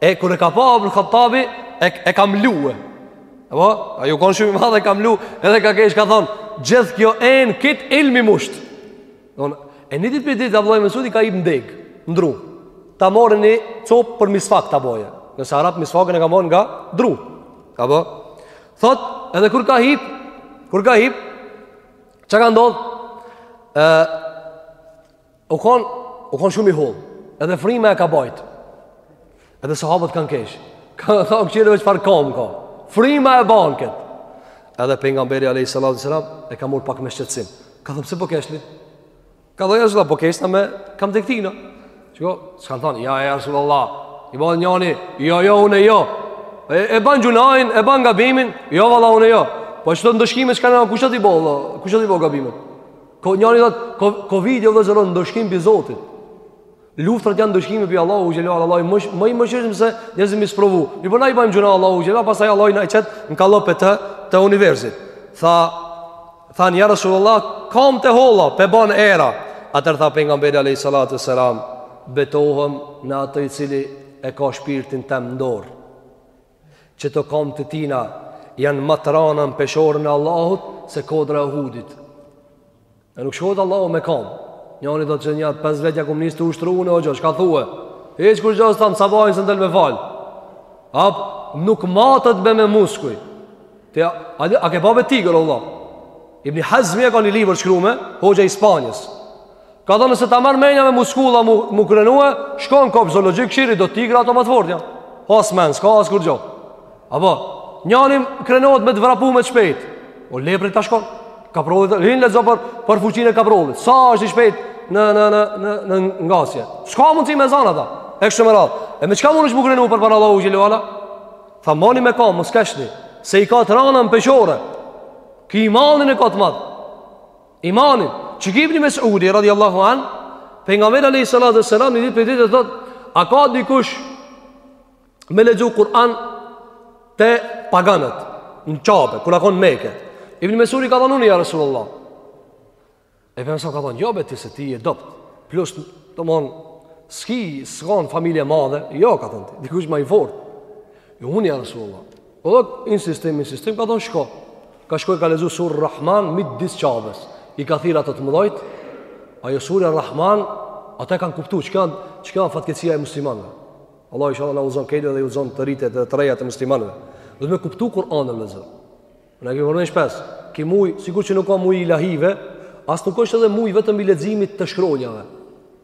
E kur e ka pa Omer Hattabi e, e ka mlu Apo? Ai u konë shumë i madh e ka mlu Edhe ka kesh ka thonë Gjithë kjo enë me ilm e musht Domethon, E një ditë prej ditëve Abdullah Mesudi ka hip n'degë N'dru Ta marrë një copë për misvak të boje Se arapët misvakun e marrin nga druni Apo? Thot edhe kur ka hip Kur ka hip Çka ka ndodh U konë, u konë shumë i hollë, edhe fryma e ka bajt, edhe sahabët kanë kesh, kanë thanë kqyrne çfarë kamë ka, fryma e banë këtë, edhe pejgamberi a.s. e ka marrë pak me shqetsim, ka thanë pse po keshni, kanë thanë ja Resulallah po keshna me kamt e këtina, shiko, s'kanë thanë, ja Resulallah, si banë njani, jo, jo, une, jo, e, e banë gjynahin, e banë gabimin, jo, valla, une, jo, po edhe të ndëshkimet që kanë kush e ka bo, kush e ka bo gabimin, Ka njëri thot, ko, Covid-i vllazër o ndëshkim pi Zotit. Luftrat janë ndëshkime pi Allahut xhelle ue ala, ma i mëshirshëm se njerëzit m'i sprovu. Mirëpo na i bëjmë gjunah Allahu xhelalu, pastaj Allahu na i qet në kallop të të universit. Tha than ja Rasulullah, kam të holla, pe ban era. Atër tha pejgamberi alayhi salatu selam, betohem në atë i cili e ka shpirtin tem në dorë. Që to kamt e tina janë ma të rana në peshorën e Allahut se kodra e Uhudit. E nuk shkohet te Allahu me kam. Njani do të thotë nja pesë vetja kam nis të ushtrune o gjo, çka thue. Hiç kurgjo s'tham sabahin s'un del me fal. A, nuk matet be me muskuj. Te a, a ke bave tigër Allah. Ibn Hazmi e ka një libër shkrume hoxha i Spanjës. Ka thënë nëse ta merr menja me muskulla mu, mu krenue, shko në kopsht zoologjik, kshiri do tigra ato më të fortja. Po as men, s'ka as kurgjo. Apo, njani krenohet me të vrapu me të shpejt. O lepri ta shkon. Kaprolli, hin e lexo për, për fuqinë e kaprollit. Sa është i shpejt në, në, në, në, në ngasje. S'ka mundsi me zan ata. E kështu me radhë. E me çka munesh ti mu krenu përpara Allahu xhelle ue ala? Tha mani me ka, mos keshni. Se i ka të rana në peshore. Ky imanin e ka të madh. Imanin, që ky ibn Mesudi, radiallahu anhu, pejgamberi alejhi salatu ve selam, një ditë prej dite thot, a ka dikush me lexu Kur'an te paganët, në Qabe, kur a konë Mekë. Ibn Mesudi ka thonë unë, ja Rasulullah. E pejgamberi ka thonë, jo be ti se ti je i dobt, plus domethon, s'ki, s'kanë familje madhe, jo ka thonë, dikush ma i fort. Jo unë, ja Rasulullah. Po do insistim, insistim, ka thonë shko. Ka shku e ka lexu suren Rahman midis Qabes. I ka thirrë ata të mëdhojt, ajo surja Rahman, ata e kanë kuptu, çka, çka fatkeqsia e muslimanëve. Allahu inshalla na udhëzon krejt dhe i udhëzon të rinjtë dhe të rejat e muslimanëve. Dhe me kuptu Kur'anin e lexu. Na e kemi përmen shpesh, ky muj, sikur që nuk a muj i ilahive, as nuk është edhe muj vetëm i leximit të shkronjave.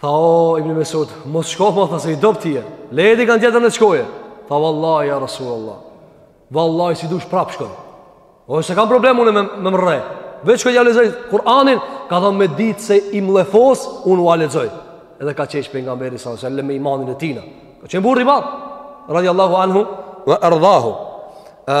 Tha o Ibn Mesud, mos shko po tha se i dobt je. Le dikan tjetër le shkoje. Tha vallahi ja Rasulullah. Vallahi si dush prap shkoj. O s'e kam problem unë me më rreh. Veç që ja lexoj Kur'anin, ka thënë me ditë se i mllefos, unë ua lexoj. Edhe ka qesh pejgamberi sallallahu alajhi wasallam me imanin e tina. Ka qenë burrë i madh. Radiallahu anhu wa ardahu. Ë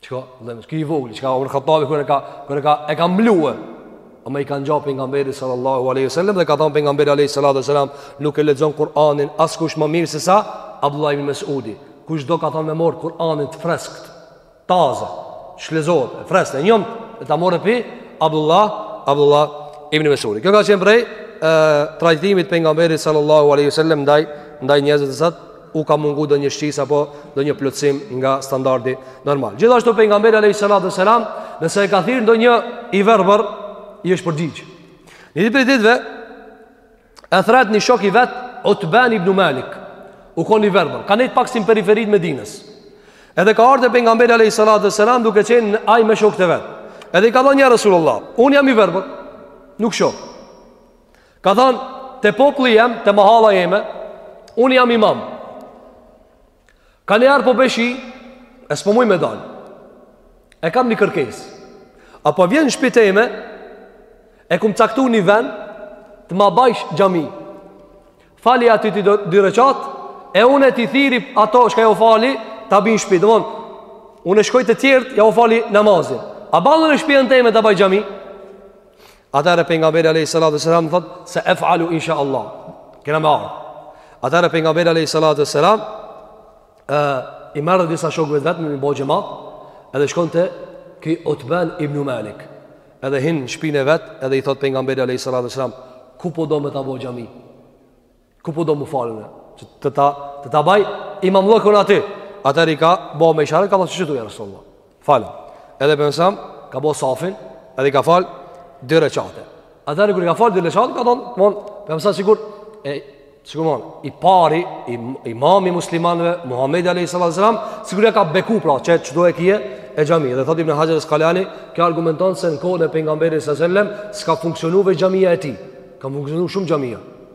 Çka, dhe ky i vogli, çka Omer Khattabi kur e ka, kur e ka, e ka mblue. Ama i ka ngja pejgamberit sallallahu aleyhi sallam dhe ka thonë pejgamberi aleyhi salatu ve selam nuk e lexon Kur'anin askush më mirë se sa Abdullah ibn Mesudi. Kush do ka thonë me marrë Kur'anin të freskët, taze, shlezot, e freskët, e njomë, le ta marrë pi Abdullah, Abdullah ibn Mesudi. Kjo ka qenë prej, trajtimit pejgamberit sallallahu aleyhi sallam ndaj, ndaj njerëzit e satë, u ka mungu ndonjë shqis apo ndonjë plotsim nga standardi normal. Gjithashtu pejgamberi a.s. nëse e ka thirrë ndonjë i verbër, i është përgjigjë. Një ditë prej ditëve, e thrret një shok i vet, Utban ibnu Malik, u konë i verbër, ka nejtë pak si në periferi të Medinës. Edhe ka ardh te pejgamberi a.s. duke qenë ai me shokët e vet. Edhe i ka thënë ja Rasulullah, unë jam i verbër, nuk shoh. Ka thënë, te populli jam, te mahalla jeme, unë jam imam. Kanihere po bje shi, e s'po muj me dal. E kam një kërkes. A po vjen në shpi teme, e kom caktu një ven, të ma bajsh xhami. Fali aty ti dy reqat, e unë e ti thirri ato shka ja fali, ta bin shpit. Domethon, unë e shkoj te tjertë, ja u fali namazin. A ban e shpijën teme ta baj xhami? Atëherë pejgamberi alayhi salatu selam thot se efalu insha Allah. Kena me ardh. Atëherë pejgamberi alayhi salatu selam i merr disa shokë të vet me bo xhemat, edhe shkon te ky Utban ibn Malik. Edhe hin në shpinën e vet, edhe i thot pejgamberi alayhi salatu selam, ku po do me ta bo xhami? Ku po do mu falën e? Që të ta, të ta baj imam llokun aty. Atëherë i ka bo me isharet, ka thonë qe qitu ja Rasulullah. Falën. Edhe pejgamberi a.s., ka bo safin, edhe i ka falë dy reqate. Atëherë kur i ka falë dy reqate, domethonë, pejgamberi a.s., sigur, e, sigur, domethon, i pari, i, imami muslimanve, Muhammed A.S. Sigur e ka beku, pra, që qitu është, e xhami. Dhe thot Ibn Haxher Askalani, kjo argumenton se në kohën e pejgamberit sa selam s'ka funksionu veç xhamia e tij. Ka funksionu shumë xhamia.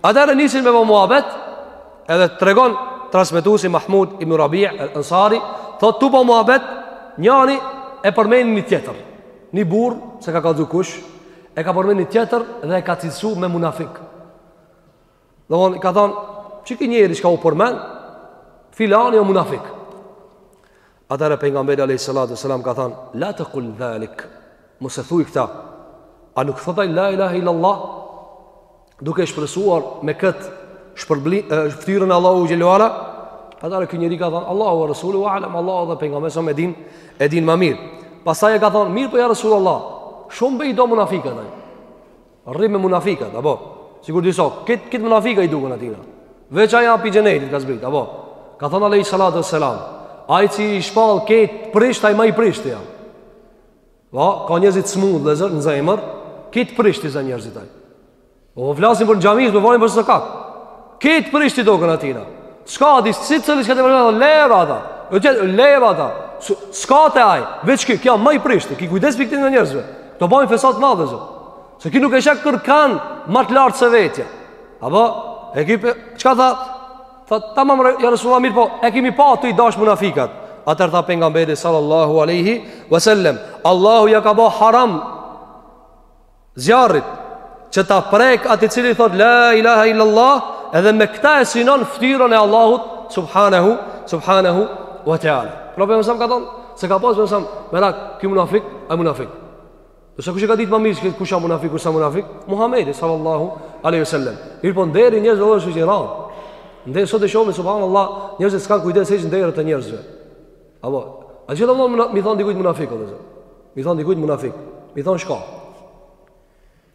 Atëherë nisin me ba muhabet Edhe tregon transmetusi Mahmud ibn Rabi al Ansari Thot tu ba muhabet Njani e përmeni një tjetër Një burrë s'e ka kallzu kush E ka përmen një tjetër dhe e ka cilësu me munafik Domethon ka thonë Qiky njeri që ka u përmen Filani o munafik Atëherë pejgamberi alayhi salatu sallam ka thënë: "La taqul dhalik." Mos e thuaj këtë. A nuk thotë ai la ilaha illallah? Duke shpresuar me kët shpërblim fytyrën e Allahu xhelalu ala, atëherë ky njeri ka thënë: "Allahu wa rasuluhu alam." Allahu dhe pejgamberi s.a. e din, e din ma mirë. Pastaj e ka thënë: "Mirë po ja rasulullah." Shumë be i do munafikët ai. Rri me munafikët, apo? Sigur disi, krejt krejt munafika i duken atina. Veç ai pi xhenetit ka zbrit, apo? Ka thonë Alei Salatu Selam, ai që i shpall krejt prisht, ai ma i prishti a. Po, ka njerëz t'smut në zemër, krejt prisht i sheh njerëzit ai. Po, po flasim për në xhamiës, po falim për së kakë. Ky t'prishi dukna tina Ska ati si të cëllis këtë përshme Lera ata Në tjetë lera ata Ska të aj Veç ki kja maj prishti Ki kujdes për këtë në njerëzve Të bojnë fesat madhe zë Se ki nuk e shak kërë kanë Mat lartë se vetja Apo E ki për Çka tha Tha tamam Ja Resulullah mirë po E kemi pa t'i dash munafikat Atër tha pejgamberi Sallallahu aleyhi Vesellem Allahu ja ka bo haram Zjarrit që ta prekë atë i cili thot la ilaha illa allah edhe me këtë e synon fytyrën e Allahut subhanahu subhanahu wa taala. Pra pejgamberi alejhi selam a thon se ka pas alejhi selam merak ky munafik ai munafik. Ose kush e ka ditë më mirë se kush është munafik kush është munafik? Muhamedi sallallahu alaihi wasallam. Mirëpo nderi i njerëzve vëlla është i rrallë. Nderi sot e shohim subhanallah njerëzit që s'kan kujdes hiç nderit të njerëzve. Apo, a gjithë Allah mëna, mi thonë dikujt munafik, o Zot. Mi thonë dikujt munafik. Mi thonë shka.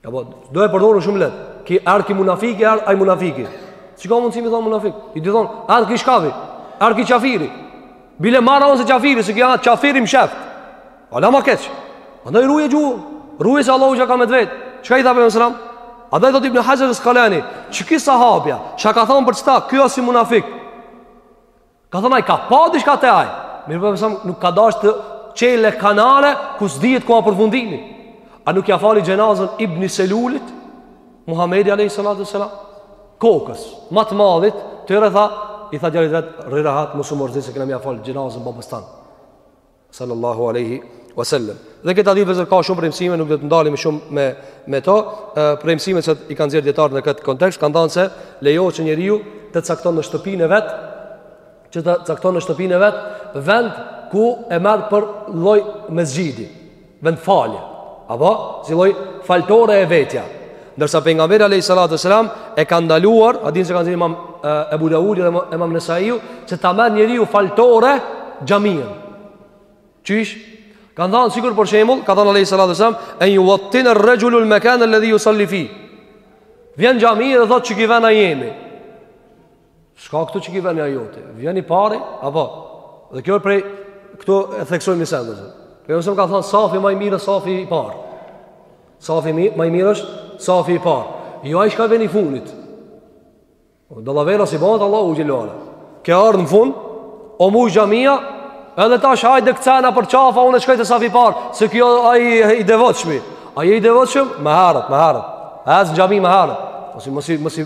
Apo, do e përdojnë shumë lehtë. Ky a ky munafik, a aj munafiki. Çka mundesh mi thonë munafik? I di thonë, a ky shkavi, a ky qafiri. Bile ma rëndë se qafiri, se ky a qafir i mshehtë. Hala ma keq. Andaj ruje gjuhën. Ruje se Allahu ka me të vetë. Çka i tha e mësëram? A dhe i thotë i bënë haqërës kaleni. Qiky sahabi, çka thonë për qita, kjo si munafik. Ka thonë ai ka pa diçka te ai. Mirëpo alejhi selam nuk ka dash të çelë kanale ku s'dihet ku a përfundimi. A nuk ia fali xhenazën Ibni Selulit? Muhamedi alayhi salatu wasalam. Kokës, ma të madhit t'tyre tha, i tha djalit vet, rri rahat, mos u mërzit se kam me ia fal xhenazën babës tan. sallallahu alaihi wasallam. Dhe n'këtë hadith ka shumë prej mësimeve, nuk do të ndalemi shumë me me to. Prej mësimeve që i kanë nxjerrë dijetarët në këtë kontekst kanë thënë se lejohet që njeriu të cakton në shtëpinë e vet, që të cakton në shtëpinë e vet vend ku e merr për lloj mesxhidi. vendfalje apo si lloj faltore e vetja ndërsa pejgamberi alayhi salatu selam e ka ndaluar hadithin që e kanë nxjerrë imam ebu daudi dhe imam nesaiu se ta merr njeriu faltore xhamin qysh kanë thënë sikur për shembull ka thënë alayhi salatu selam en yuwattina ar-rajulu al-makan alladhi yusalli fi vjen n'xhami dhe thotë qiky ven a i jemi Çka këtu qiky ven a i joti? Vjen i pari, apo? Dhe kjo prej këtu e theksojmë se pejgamberi ka thënë safi më i mirë safi i parë. Safi më më i mirë është safi i parë. Jo ai që vjen i fundit. Dallavera s'i bahet Allahut xhele. Kë ardh në fund? U mush xhamia, edhe tash hajde kce nëpër qafa, unë shkoj te safi i parë, se ky a i devotshmi. A je i devotshëm, më herët, më herët. Ec n'xhami më herët. Mos i mos i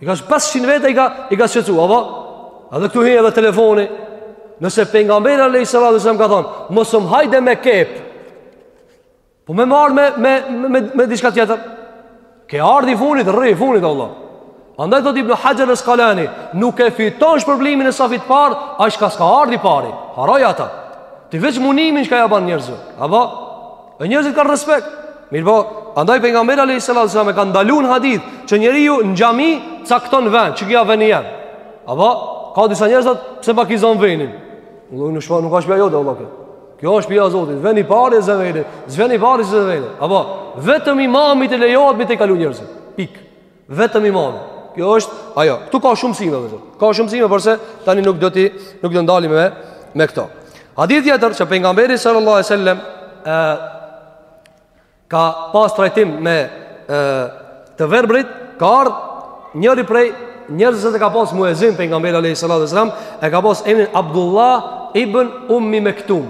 I ka 500 veta i ka i ka shqetësu, apo? Edhe këtu hin edhe telefoni. Nëse pejgamberi alayhi salatu wasallam ka thon, mos um hajde me qep. Po me m'ardh me me me, me diçka tjetër. Ke ardh i funit, rri i funit vlla. Andaj thot Ibn Haxher Askalani, nuk e fiton shpërblimin e safit parë, ai çka s'ka ardh i pari, harroje atë. Ti veç munimin çka ja ban njerëzve, apo E njerëzit kanë respekt. Mirëpo, andaj pejgamberi a.s. e ka ndalu n'hadith që njeriu në xhami cakton ven, që ky asht veni jem. Apo, ka disa njerëz, pse ma ki zon venin. Nuk, nuk, nuk është shpia jote, vlla, kjo. Kjo është shpia Zotit, vjen i pari e zë venin, vjen i pari e zë venin. Apo, vetëm imamit i lejohet me i tejkalu njerëzit. Pikë. Vetëm imami. Kjo është ajo. Ktu ka shumë mësime vetë. Ka shumë mësime, porse tani nuk do ti nuk do t'ndalemi me me këto. Hadith tjetër që pejgamberi sallallahu alajhi wasallam ka pas trajtim me e, të verbrit, ka ardh njëri prej njerëzve e ka pas muezin pejgamberi alayhi salatu wasallam, e ka pas emrin Abdullah ibn Ummi Mektum.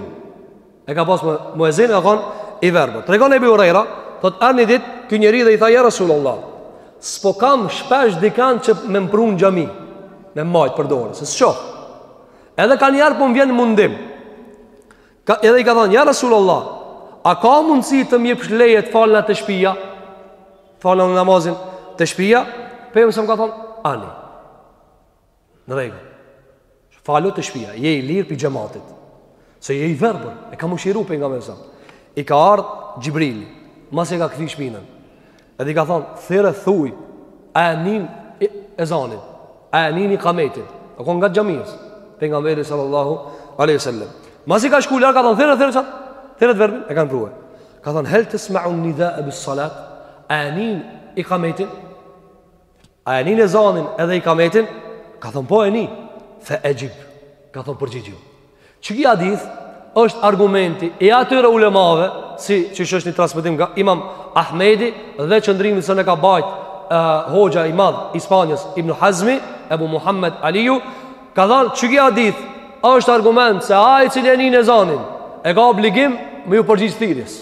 E ka pas muezin ka kon i verbër. Tregon Ebu Huraira, thot ardh ni dit ky njeri dhe i tha ja Rasulullah. S'po kam shpesh dikan që me m'pru n'xhami. Me m'majt për dore, se s'shoh. Edhe kanjëherë po më vjen mundim. Ka, edhe i ka thonë, ja Rasulullah, a ka mundësi të më jipsh leje të falna te shpia? Falna namazin te shpia? Pejgamberi a.s. ka thonë, ani. Në rregull. Falu te shpia, je i lirë prej xhematit. Se je i verbër, e ka mëshiru pejgamberi a.s.. I ka ardhë Xhibrili, masi e ka kthy shpinën. Edhe i ka thonë, thirre thuj, a e nin ezanin, a e nin ikametin. A kon ngat xhamisë, pejgamberi sallallahu a.s. Masi ka shku larg, ka thonë, thirre, thirre, thirre të verbrin, e kanë pru. Ka thonë, hel tesmeu nidae bis-salat, a e nin ikametin. A e nin ezanin edhe ikametin? Ka thonë po e ni Fe exhib Ka thonë përgjigju Qiky hadith është argumenti i atyre ulemave Siç që është një transmitim nga imam Ahmedi Dhe qëndrimi si e ka bajt uh, Hoxha i madh i Spanjës Ibn Hazmi Ebu Muhammed Aliju Ka thonë qiky hadith është argument se ai i cili e nin ezanin E ka obligim me ju përgjigj thirrjes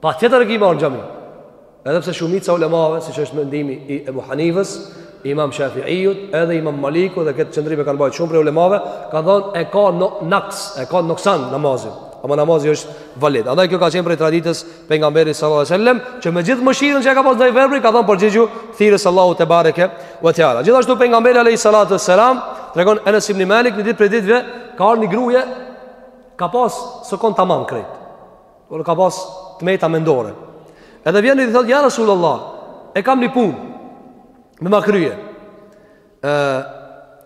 Patjetër e ki me ardh n'xhami. Edhe pse shumica ulemave, siç është mendimi i Ebu Hanifës, Imam Shafi'ut, edhe Imam Maliku dhe këtë qëndrim e kanë bajt shumë prej ulemave, ka thonë e ka naks, e ka noksan namazin. Ama namazi është valid. Andaj kjo ka qenë prej traditës pejgamberit sallallahu alajhi wasallam, që me gjithë mëshirën që e ka pas ndaj t'verbrit, ka thonë përgjigju thirrjes s'Allahut te bareke ve teala. Gjithashtu pejgamberi alayhi salatu wassalam tregon Enes ibn Malik një ditë prej ditëve ka ardh një grua e ka pas s'o kon tamam krejt. Por ka pas të meta mendore. Edhe vjen i thotë ja Resulullah, e kam një punë me ma krye. Ë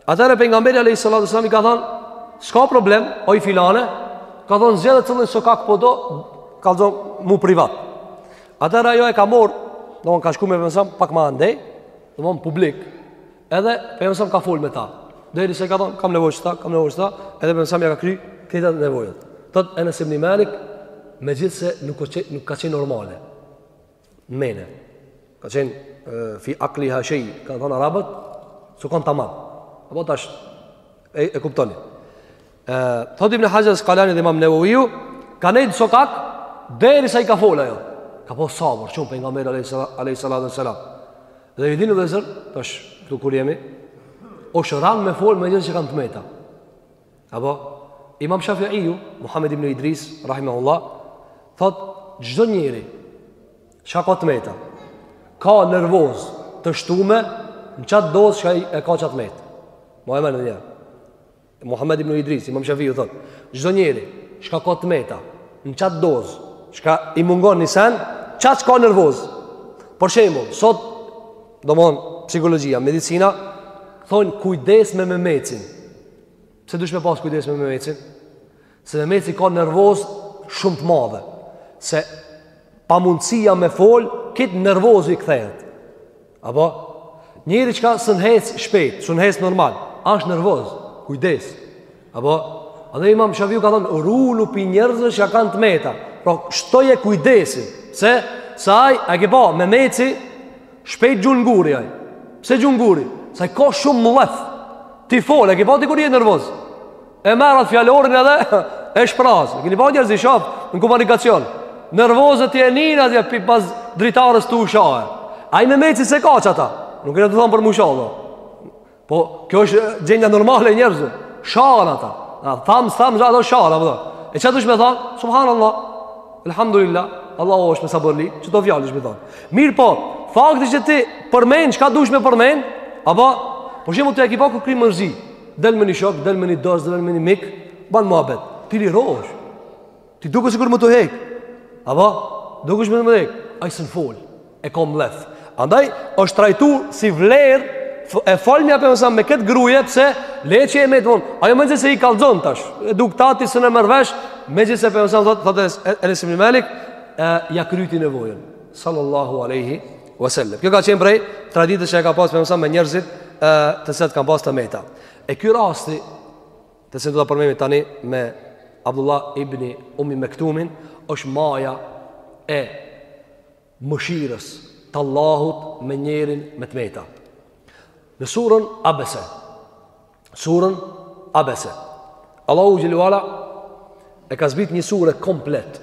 Atëherë pejgamberi alayhi salatu sallam i ka thënë, "S'ka problem, oj filane, ka thënë zgjedhe cilin sokak po do, kallzo mu privat." Atëherë ajo e ka marr, domthon ka shku me pejgamberin alejhi selam pak ma andej, domthon publik. Edhe pejgamberi alejhi selam ka fol me ta. Derisa i ka thon kam nevojë qeta, kam nevojë qeta, edhe pejgamberi alejhi selam ja ka kry këta nevojat. Thot Enes ibn Malik, megjithse nuk ka qenë nuk ka qenë normale. Mene. Ka qenë fi akliha shej, ka thon arabët, s'u kon tamam. Apo tash e, e kuptoni. Thot Ibn Hajar Askalani dhe Imam Neveviu Ka nejt n'sokak Derisa i ka fol ajo Ka pas sabër Shumë pejgamberi alejhi salatu wasalam Dhe e dini vllezër Tash ktu kur jemi osht randë me fol me njerëz që kanë të meta Apo Imam Shafiiju Muhammed Ibn Idris Rahimahullah Thot Çdo njeri çka ka të meta Ka nervoz Të shtume Në qatë dozë që e ka qat të metë Mo e me në njërë Muhammed ibn Idris, Imam Shafiu thot, çdo njeri çka ka të meta, në qat doz, çka i mungon ni sen, qat ka nervoz. Për shembull, sot domthon psikologjia, medicina thon kujdes me memecin. Pse dush me pas kujdes me memecin? Se memeci ka nervoz shumë të madhe. Se pamundësia me fol, krejt nervoz i kthehet. Apo, njeri çka s'un hec shpejt, s'un hec normal, ashtë nervoz, kujdes. Apo, edhe imam Shafiu ka thonë, runu pi njerëzve çka kanë të meta, pra shtoje kujdesin, pse, se aj, a ke pa, memeci, shpejt gjun guri aj. Pse gjun guri? Se ka shumë mëllef, ti fol, a ke pa ti kur je nervoz? E merr at fjalorin edhe e shpraz. Keni pa njerëz i shof në komunikacion. Nervozë ti e nin atje pi pas dritares tu sha. Ai memeci s'e ka qata. Nuk domthon për me sha. Po kjo është gjendja normale e njerëzve. Shahan ata. Na tham tham ato shahan apo. E çfarë dush me thon? Subhanallah. Elhamdulillah. Allahu është me sabërli. Çdo fjalë dush me thon. Mir po, fakti që ti përmend çka dush me përmend, apo për shembull ti e ke pa kur ki mërzi. Del me një shok, del me një dost, del me një mik, ban muhabet. Ti lirohesh. Ti dukesh sikur me t'u hek. Apo dikush me t'a hek. Ai s'un fol. E ka mllef. Andaj është trajtu si vlerë e folmja pejgamberit alejhi selam me kët grue pse le çi e met domthon. Ajo mezi se i kallzon tash. E dyta ti s'un e merr vesh, megjithse pejgamberi alejhi selam thot thot Enes ibn Malik ja kryti nevojën. Sallallahu alaihi wasallam. Kjo ka qenë prej traditës që e ka pasur pejgamberi me njerëzit e të cilët kanë pasur të meta. E ky rasti të cilin do ta përmendim tani me Abdullah ibn Ummi Mektumin është maja e mëshirës të Allahut me njerin me të meta. Në surën Abese. Surën Abese. Allahu xhelalu ala e ka zbrit një sure komplet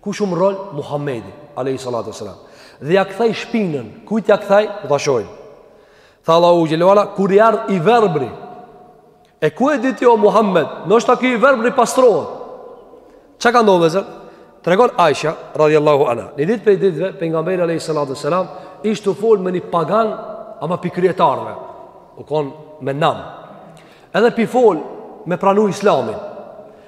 Kush u mrol? Muhamedi, alejhi salatu vesselam. Dhe ja kthej shpinën. Kujt ja kthej? Do ta shohim. Tha Allahu xhelalu ala, kur i ardh i verbri. E ku e di ti o Muhammed? Ndoshta ky i verbri pastrohet. Çka ka ndodhur zot? Tregon Aisha radhiyallahu anha. Një ditë prej ditëve pejgamberi alejhi salatu vesselam ishte tu fol me një pagan ama pi kryetarëve. U kon me nam. Edhe pi fol me pranu islamin.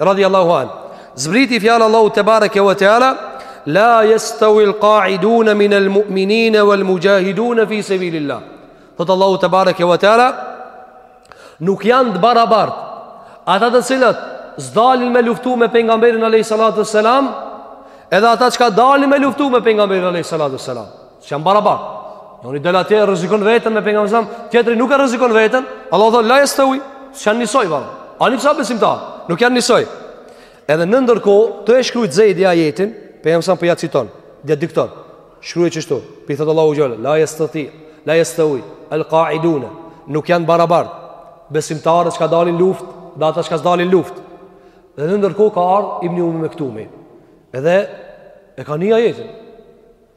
Radiallahu anhu Zbriti fjalën Allahu tebareke ve teala La jestevil kaidune minel mu'minine Vel muxhahidune fi sebilillah Thotë Allahu tebareke ve teala Nuk janë të barabart Ata të cilët S'dalin me luftu me pejgamberin alejhi salatu selam Edhe ata çka dalin me luftu me pejgamberin alejhi salatu selam S'janë barabar Njëni del atje e rrezikon veten me pejgamberin Tjetri nuk e rrezikon veten Allahu tha la jestevi S'janë njësoj varë A një kësa besimtar Nuk janë njësoj Edhe në ndërkohë Tu e shkrujt Zejdi ajetin Pejgamberi po ja citon Dhe dikton Shkrujt qështu Pi thot Allahu xhel La jestevi La jestevi El kaidune Nuk janë barabar Besimtarët çka dalin luft Dhe ata çka s'dalin luft Dhe në ndërkohë ka ardh Ibni Umi Mektumi Edhe E ka ni ajetin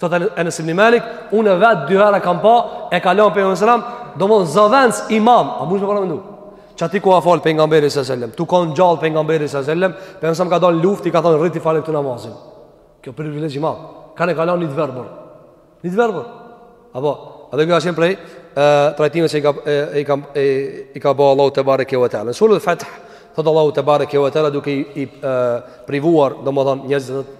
Thotë Enes ibni Malik, unë vetë dy herë kam pa, e ka lanë pejgamberi, domethënë zëvendës imam, a mundesh me paramendu? Qaty ku u fal pejgamberi selam, tu kanë gjallë pejgamberi selam, pejgamberi ka dalë luft, i ka thonë rri ti fale këtë namazin. Kjo privilegj imam, kënë ka lanë një të verbër. Një të verbër. Apo, a dhe kjo asht prej, trajtimeve që i ka, e, i ka, e, i ka bo Allahu tebareke ve teala. Në suretul Feth, thotë Allahu tebareke ve teala duke i, i e, privuar, domethënë, njerëz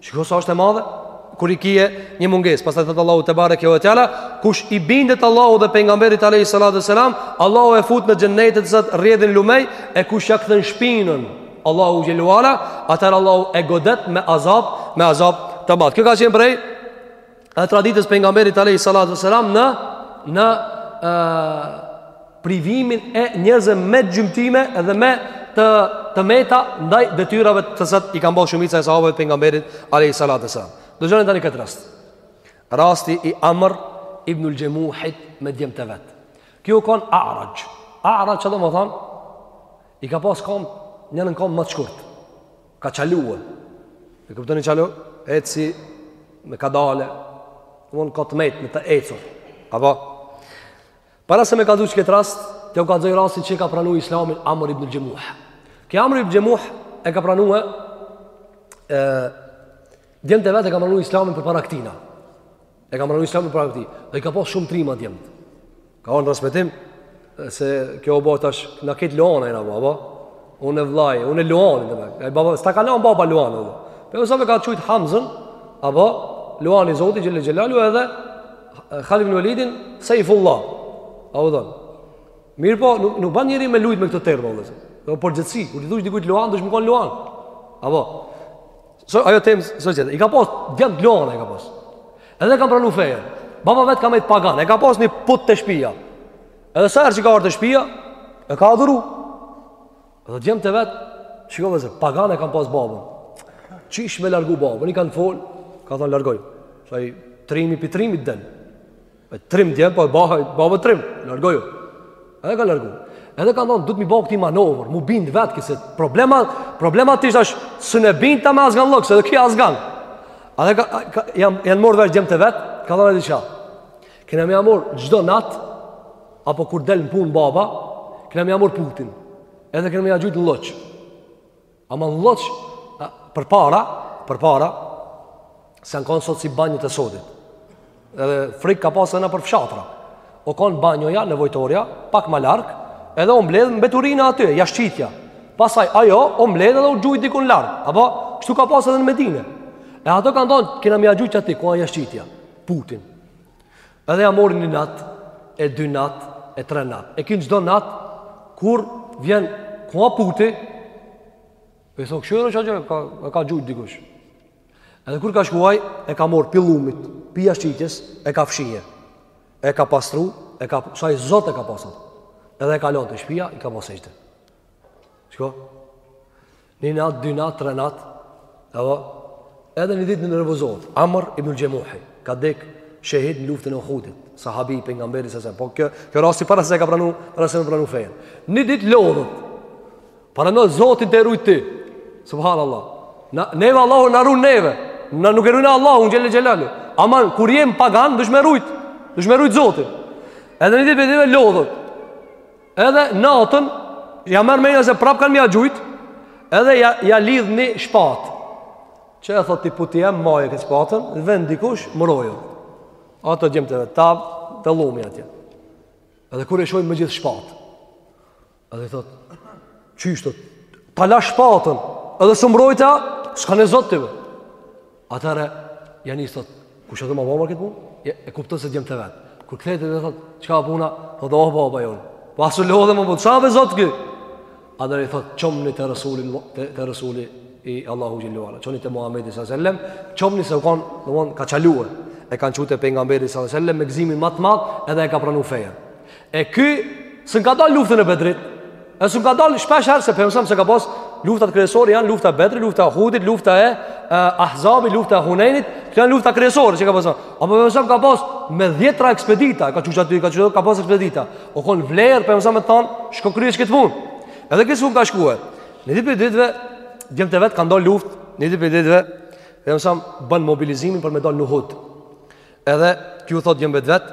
Shiko sa është e madhe kur i kije një mungesë. Pastaj thot Allahu tebareke ve teala, kush i bindet Allahut dhe pejgamberit alayhi salatu selam, Allahu e fut në xhennete në t'cilat rrjedhin lumej e kush ja kthen shpinën. Allahut xheluala, atëherë Allahu e godet me azab, me azab të madh. Kjo ka qenë prej e traditës pejgamberit alayhi salatu wasalam në në ë privimin e njerëzve me gjymtime dhe me të të meta ndaj detyrave të cilat i kanë bërë shumica e sahabëve të pejgamberit alayhi salatu wasalam. Dëgjoni tani këtë rast. Rasti i Amr ibn al-Jamuhit me djemtë e vet. Ky u kon A'raj. A'raj ça domethonë i ka pas kom njënën kom më të shkurt. Ka çalue. E kuptoni çalu? Eci ma kadale. Von ka të metë me të ecur. Apo para se me kallzu qikët rast, t'ju kallzoj rastin që e ka pranu Islamin Amr ibn Xhemuh. Ky Amr ibn Xhemuh e ka pranu, e djemt e vet e kanë pranu Islamin përpara këtina. E kanë pranu Islamin para këtij. Dhe i ka pas shumë trima djemt. Ka ardhë në transmetim se kjo u bë tash na ket Luana era baba. Unë vllai, unë Luan dhe baba. Ai baba s'ta ka lënë baba Luan. Po jo sa e ka qujt Hamzën, apo Luani i Zotit xhel-le xhelaluhu edhe Halid ibn Velidin Sejfullah. Au don. Mirëpo, nuk, nuk ban njëri me lujt me këtë term, vllezër. Dhe përgjegjësi, kur t'i thush dikujt Luan, dush me konë Luan. Apo, So, ajo temë së gjithë. I ka pas, djemt luana i ka pas. Edhe kanë pranu fenë. Baba vetë ka metë pagan. E ka pas një put te shpia. Edhe sa herë që ka ardhë te shpia, e ka adhuru. Edhe djemt e vet, shiko vllezër, pagan e kanë pas babën. Qysh me largu babën, i kanë folë, ka thonë largoj. Se trimi pi trimit del. E trim djem, po edhe baba, baba trim, largoju. Edhe ka largu. Edhe kanë thonë, duhet me i ba këti manovër, m'u bind vetë ky se. Problema, problema të ishtë ashtë, së ne bind ta me azganllëk, se edhe ky azgan. Edhe ka, ka, jam, janë marrë vesh djemt e vet, kanë thonë e di çka. Kena me ia marrë çdo nat, apo kur del në punë baba, kena me ia marrë putin. Edhe kena me ia gjujt në lloç. Ama n'lloç përpara, përpara s'janë kanë sot si banjot e sotit. Edhe frik ka pas edhe nëpër fshatra. U kanë banjoja nevojtorja, pak më larg, edhe u mbledh mbeturina aty, jashtëqitja. Pastaj ajo u mbledh edhe u gjujt dikun larg. Apo kështu ka pasur edhe në Medinë. E ata kanë thonë, kena me ia gjujt aty ku është jashtëqitja. Putin. Edhe ia morën një nat, e dy nat, e tre nat. E ky çdo nat kur vjen ku a puti, po i thon kshyr çaj, ka e ka gjujt dikush. Edhe kur ka shku ai, e ka marr pi llomit, pi jashtëqitjes, e ka fshije. E ka pastru, e ka se ai zot e ka pasur. Edhe e ka lënë te shtëpia, i ka ba sexhde. Shko. Një natë, dy natë, tre natë, edhe, edhe një ditë nervozohet. Amr ibn Xhemuhi, ka dek shehid në luftën e Uhudit, sahabi i Pejgamberit s.a.s., po kjo, kjo rasti para se ka pranu, para se me pranu fenë. Një ditë lodhet, paramendo zotin t'e rujt ti, subhanallah, na, neve Allahu na run neve, na nuk e rujna Allahun xhel-le xhelaluhu, ama, kur je pagan, dush me e rujt, dush me e rujt zotin. Edhe një ditë po lodhet, Edhe natën ja merr menja se prap kanë me ja gjujt, edhe ja ja lidh ni shpat. Qe e thotë ti puti ja maje këtë shpatën, në vjen dikush mroju. Ato djemt e vet te llumi atje. Edhe kur e shohin me gjithë shpat. Edhe i thotë, qysh ta la shpatën, edhe s'u mbrojte, s'kanke zot ti. Atëherë ja nis thot, kush o tu ma ba këtë punë? Ja, e kupton se djemt e vet. Kur kthehet dhe thot, çka puna? Thot oh baba jon. Po a s'u lodhe me puta, s'a be zot ky? Atëherë i thot, çomni te resuli te, te resuli i Allahut xhele xhelaluhu. Çomni te Muhamedi sallallahu alaihi wasallam, çomni se u kanë, domthon ka çalu. E kanë çu te pejgamberi sallallahu alaihi wasallam me gëzimin ma të madh, edhe e ka pranu fejen. E ky s'mun ka dalë n'luftën e Bedrit E s'mun ka dalë shpesh herë se pejgamberi alejhi selam se ka pas Luftat kryesore janë lufta e Bedrit, lufta e Uhudit, lufta e Ahzabit, lufta e Hunejnit Këto janë lufta kryesore që ka pas A po pejgamberi alejhi selam ka pas me dhjetra ekspedita Ka çu qaty, ka çu qaty ka pas ekspedita O konë vlerë pejgamberi alejhi selam me t'thanë shko krye qët punë Edhe ky s'mun ka shkue Një ditë prej ditëve djemt e vet kanë dalë n'luft Një ditë prej ditëve pejgamberi alejhi selam bën mobilizimin për me dalë në Uhud Edhe ky u thotë djemve t'vet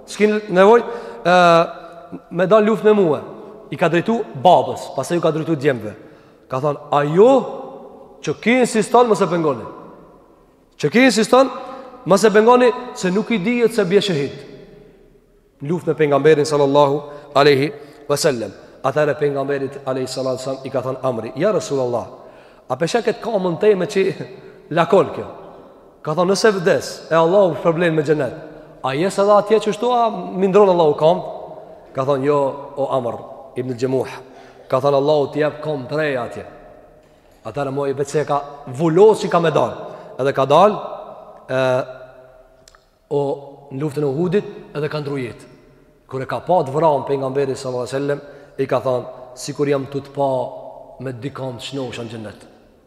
S'ki nevojë me dal n'luftë me mua. I ka drejtu babës, pastaj ju ka drejtu djemve. Ka thon, "A ju që ky insiston mos e pengoni?" Që ky insiston mos e pengoni se nuk i dihet se bie shehid. N'luftë me pejgamberin sallallahu alaihi wasallam. Atëra pejgamberit alaihi salatu wasallam i ka thon Amri, "Ja Resulullah, a pe sheh kët kamën teme qi lakon kjo?" Ka thonë nëse vdes e Allahu më shpërblen me xhenet, a jes edhe atje qështu a m'i ndrron Allahu kam? Ka thonë jo o Amr ibn Jamuh. Ka thonë Allahu të jep kamt e reja atje. Atëra ma veç se ka vulos që ka me dal. Edhe ka dal ë o në luftën e Uhudit edhe ka ndrru jetë. Kur e ka pa të vramë pejgamberi sallallahu alajhi wasallam, i ka thonë sikur jam tu t'pa me dy kam t'shnosha n'xhenet.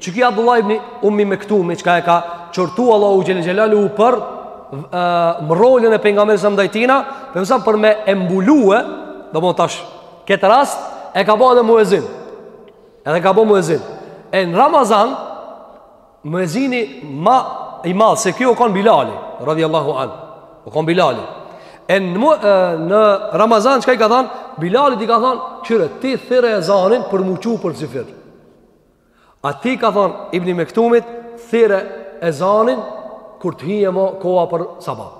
Qeky Abdullah ibn Ummi Mektumi, çka e ka qortu Allahu xhele xhelaluhu për mrroljen e pejgamberit alejhi selam ndaj tina, pejgamberi alejhi selam për me e mbulue, domethan tash, këtë rast, e ka bo edhe muezin. Edhe e ka bo muezin. E në Ramazan, muezini ma i madhë, se kjo u konë Bilali, radijallahu anhu, u konë Bilali. E në, e, në Ramazan, çka i ka thanë, Bilalit i ka thanë, qyre, ti thirre ezanin për m'u çu për syfyr. Atij i ka thonë Ibni Mektumit, thirre ezanin, kur të hijë mo koha për sabah.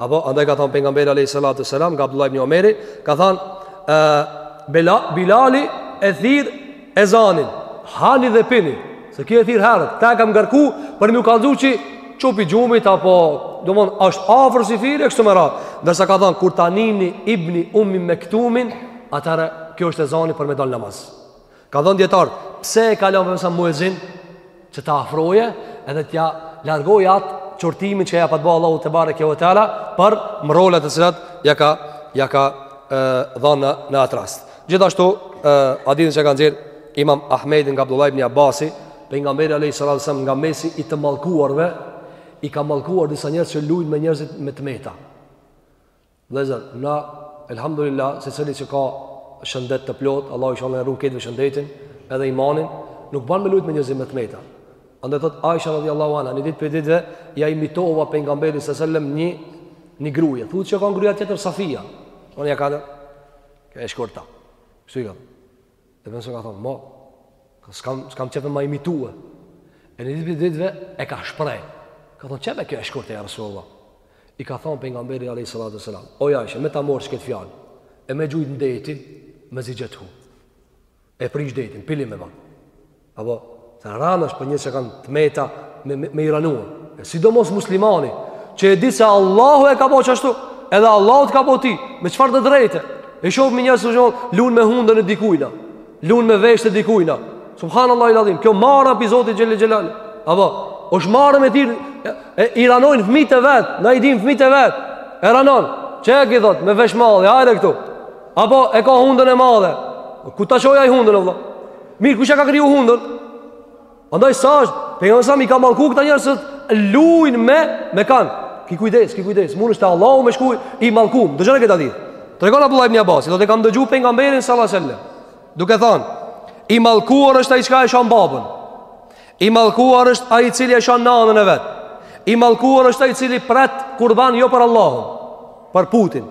Apo, andaj ka thonë pejgamberi a.s. nga Abdullah Ibni Omeri, ka thonë, Bela, Bilali e thirr ezanin, hani dhe pini, se ky e thirr herët, ta kam ngarku, për me u ngadhu, çu pi gjumit, apo, domon, është afër syfyri, e kështu me radhë, ndërsa ka thonë, kur ta nini Ibni Umi Mektumin, atherë, ky është ezani për me falë namaz. Ka thënë dijetarë, pse e ka lënë sa muezin që ta afrojë edhe t'ja largojë atë qortimin që ja pat ba Allahu tebareke ue teala për vërejtjet të cilat ja ka, ja ka e, dhënë në, në atë rast. Gjithashtu, e, hadithin që ka nxjerrë imam Ahmedi nga Abdullah ibn Abasi, pejgamberi alejhi salatu selam nga mesi i të mallkuarve, i ka mallkuar disa njerës që lujnë me njerëzit me të meta. Vëllezër, na Elhamdulilah, secili që ka shëndet të plotë, Allahu inshallah na ruan këtë shëndetin, edhe imanin, nuk ban me lujt me njerëzit me të meta. Andaj thot Aisha radhiyallahu anha, një ditë prej ditëve ja imitova pejgamberit sallallahu alajhi wasallam një një grue. Thuhet që ka kan gruaja tjetër Safia. Ajo ka ke shkurta. Kështu i ka. Dhe mensoj ka thonë, mo, s'kam, s'kam qef me ma imitue. E një ditë prej ditëve e ka shpreh. Ka thonë, qe be kjo e shkurtë, ja Rasulullah. I ka thonë pejgamberi Alejhi Salatu Selam, o Aishe, me ta marrsh këtë fjallë, e me gjujtë n'det, me ç'gjet aty. E prish detin, pelim e ban. Apo, sa haram është për njerëz që kanë të meta me, me, me i rëndua. E sidomos muslimani, që e di se Allahu e ka bo qashtu, edhe Allahu të ka bo ty, me çfarë të drejte. E sheh me njerëz që lujnë me hundën e dikujna, lujnë me veshtë e dikujna. Subhanallah il adhim, ki marre pi Zotit xhele xhelal. Apo, është marre me thirrë, e, i rëndojnë fmi të vetë, na i dimë fmi të vetë, e rëndon, që i thotë, more veshmadh, hajde këtu. Apo, e ka hundën e madhe, ku ta çoj ai hundën, vëlla? Mirë, kush e ka kriju hundën? Andaj s'është, pejgamberi a.s. i ka mallku këta njerëz që lujnë me me kan. Ki kujdes, ki kujdes. Mundet Allahu me shkru i mallku. Dëgjone këtë hadith. Tregon Abdullah ibn Abbas, thot e kam dëgju pejgamberin sallallahu alajhi wasallam. Duke thënë, i mallkuar është ai që e shan babën. I mallkuar është ai i cili e shan nanën e vet. I mallkuar është ai i cili pret kurban jo për Allahun, për putin.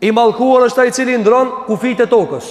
I mallkuar është ai i cili i ndrron kufijtë e tokës.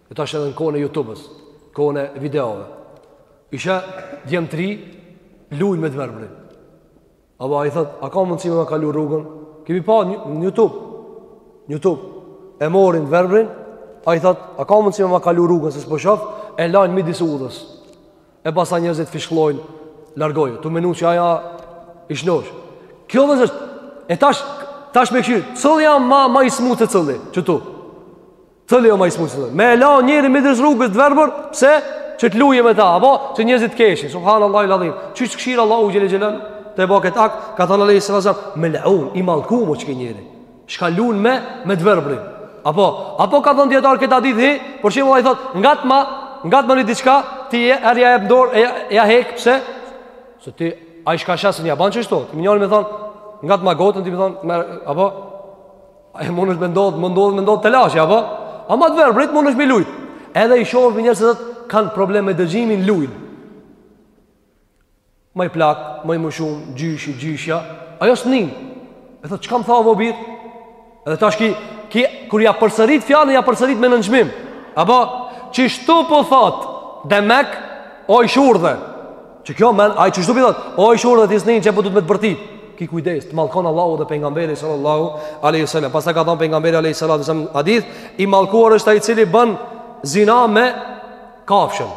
E tash edhe në kohën e YouTube-s, kohën e videove. I sheh djem të ri, lujn me t'verbrin. Apo ai thot, a ka mundësi më kalu rrugën? Kemi pa në YouTube. Në YouTube e morin t'verbrin, ai thot, a ka mundësi me më kalu rrugën se s'po shoh? E lanë midis udhës. E pastaj njerëzit fishkllojnë, largohu. Tu menu që ai a i shnosh. Kjo vëllezër është, e tash, tash me kshyr, cili a ma, ma i smutë, cili, që tu. Cilli o ma i smutë Me e la njeri mjedis rrugës të verbër Pse që të luje me ta Apo që njerëzit keshin Subhanallahil adhim Qe qe kqyr Allahu xhele xhelaluhu Të e ba këtë akt Ka thënë alejhi selam melun i mallkum qiky njeri çka lun me me të verbërin Apo Apo ka thënë djetarë këtë hadith hin Po që i më thot Ngjatma ngjatma një diçka Ti ia pren dor e ja hek Pse Se ti A i shka shasë një Ban qështu Ti më njëri me thon Ngjatma gotën Ti më thon Apo A mundësh me ndodhë, më ndodhë, me ndodhë telashe, apo? Ama të verbrit mundësh me lujt. Edhe i shohim njerëz të sot, kanë problem me dëgjimin lujnë. Ma i plak, ma i moshum, gjyshi, gjyshja. Ajo s'nin. E thotë, çka m'the, o birë? Edhe tash ki, ki, kur ja përsërit fjalën, ja përsërit me nënçmim. Apo, qështu po thotë, demek, oj shurdhe. Që kjo men, ai qështu pi thot, oj shurdhe ti s'nin që po duhet me të bërtit. Ki kujdes, të mallkon Allahu dhe pejgamberi sallallahu alaihi wasallam. Pastaj ka thënë pejgamberi alaihi salatu wasallam hadith, i mallkuar është ai i cili bën zina me kafshën.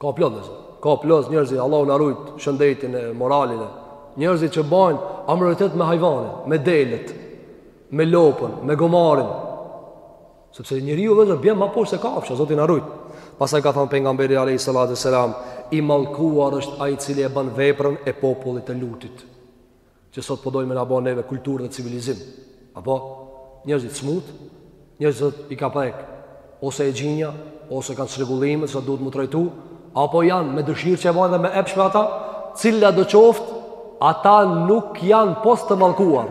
Ka plot. Ka plot njerëz që Allahu na rujt shëndetin e moralin e njerëzit që bajnë amoralitet me hajvanin, me delet, me lopën, me gomarin. Sepse njeriu veç bjen më poshtë se kafsha, Zoti na rujt. Pastaj ka thënë pejgamberi alayhi salatu selam, i mallkuar është ai i cili e bën veprën e popullit të Lutit. Që sot po dojn me na bo neve kulturë dhe civilizim. Apo njerëz të smut, njerëz të i ka prek ose e xhinja, ose kanë çrregullime se duhet mu trajtu, apo janë me dëshirë që e bajnë dhe me epsh me ata, cila do qoftë, ata nuk janë pos të mallkuar.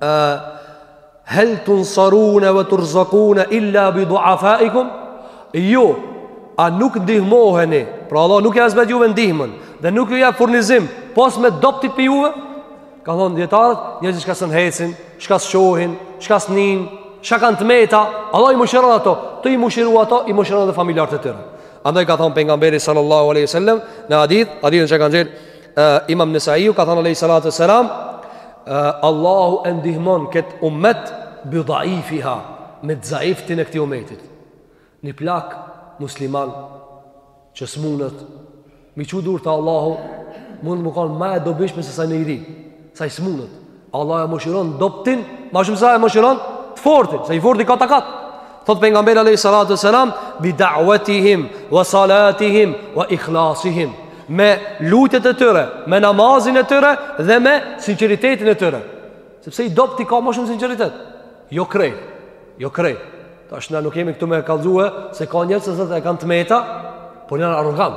A hel tunsarune ve turzakune illa bi duafaikum? Ju, a nuk ndihmoheni? Pra Allahu nuk ja zbet juve ndihmën dhe nuk ju jep furnizim pos me dobtit prej juve? Kan thonë dijetarët, njerëzit çka s'un hecin, çka s'shohin, çka s'nijn, çka kanë të meta, Allahu i mëshiron ata, tuj i mëshiru ata, i mëshiron dhe familjarët e tyre. Andaj ka thonë pejgamberi sallallahu aleyhi sallam, në hadith, hadithin çka shënon, Imam Nesaiu ka thënë alayhi salatu selam, Allahu e ndihmon këtë umet bi dhaifiha, me të zaiftit e këtij umetit. Një plakë muslimane që s'munet mi çu durt te Allahu, munet me kanë ma e dobishme se sa ni i ri, se ai s'munet. Allahu e mëshiron dobtin, ma shumë sa e mëshiron të fortin, se i forti ka takat. Thot pejgamberi alejhi salatu selam, bi da'wetihim, wa salatihim, wa ikhlasihim. Me lutjet e tyre, me namazin e tyre, dhe me sinqeritetin e tyre. Sepse i dobti ka ma shumë sinqeritet. Jo krejt, jo krejt. Tash na nuk jemi këtu me kallzue, se ka njerëz edhe kanë të meta, por janë arrogant.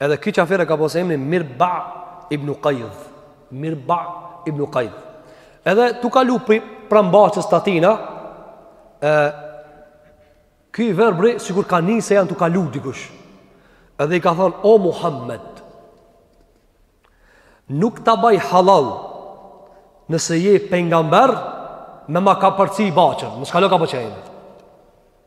Edhe ky qafir e ka pas emrin Mirba ibn Qayd. Mirba ibn Qayd. Edhe tu kalu pri pran baçës t'tina. Ë ky i verbri sikur ka ni se janë tu kalu dikush. Edhe i ka thon o Muhammed. Nuk ta baj halal nëse je pejgamber me ma kapërci baçën. Mos kalo ka baçja.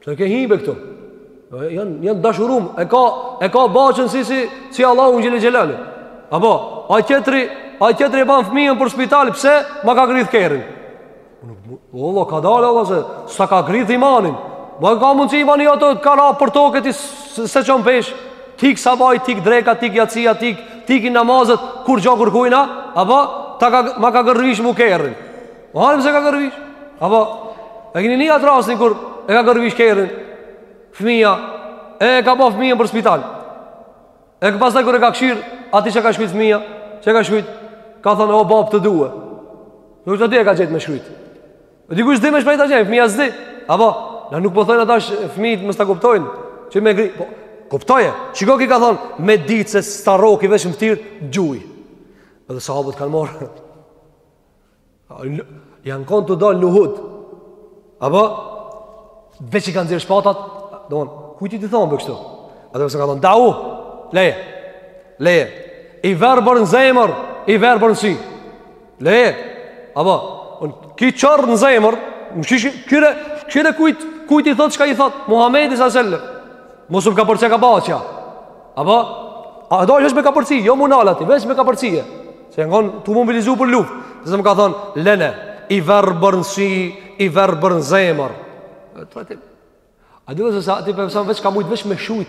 Pse ke hi be këtu? Jan jan dashurum, e ka e ka baçën si si si Allahu xhele xhelal. Apo, ai tjetri, ai tjetri e ban fëmijën për spital, pse? Ma ka grith kerrin. O Allah, ka dalë Allah se s'ta ka grith imanin. Ma ka mundsi imani të ka ra për toke ti s'e çon peshë. T'ik sabaj, t'ik dreka, t'ik jacia, t'ik t'ikin namazet kurgjo kurkujna, apo ta ka ma ka gërvish mu kerrin. O halim se ka gërvish Apo E kini ni atë rastin kur E ka gërvish kerrin Fëmija E ka bo fëmijën për spital E pastaj kur e ka kshyr Aty çka ka shkrujt fëmija Çka ka shkrujt Ka thonë o bab të du Nuk të di e ka gjetë me shkrujt E dikush di me shkrujt a gjenë Fëmija s'di Apo Na nuk po thënë ata fëmijit më së kuptojnë Që me gri Po Kuptoje Qiko ki ka thonë Me ditë se s'ta rroki vesh më fëtir Gjuj Edhe sahabët kanë morë Janë konë tu dalë në Uhud Apo Veç i kanë nxjerr shpatat Doon, kujti të thonë për kështu A të përse ka thonë, dau Leje Leje I verbër në zemër I verbër në sy Leje Apo Ky qorr në zemër Më shishi Kqyre Kqyre kujt Kujt i thotë çka i thotë Muhammedit sa selam Mos um kapërce ka baçja Apo, a do veç me kapërci, jo m'u nalë aty, veç me kapërci e. Se jan konë, tu mobilizu për luft. Sa selam ka thonë, lene, i verbër në sy, i verbër në zemër. Alayhis salatu wasallam veç ka mujt veç me shujt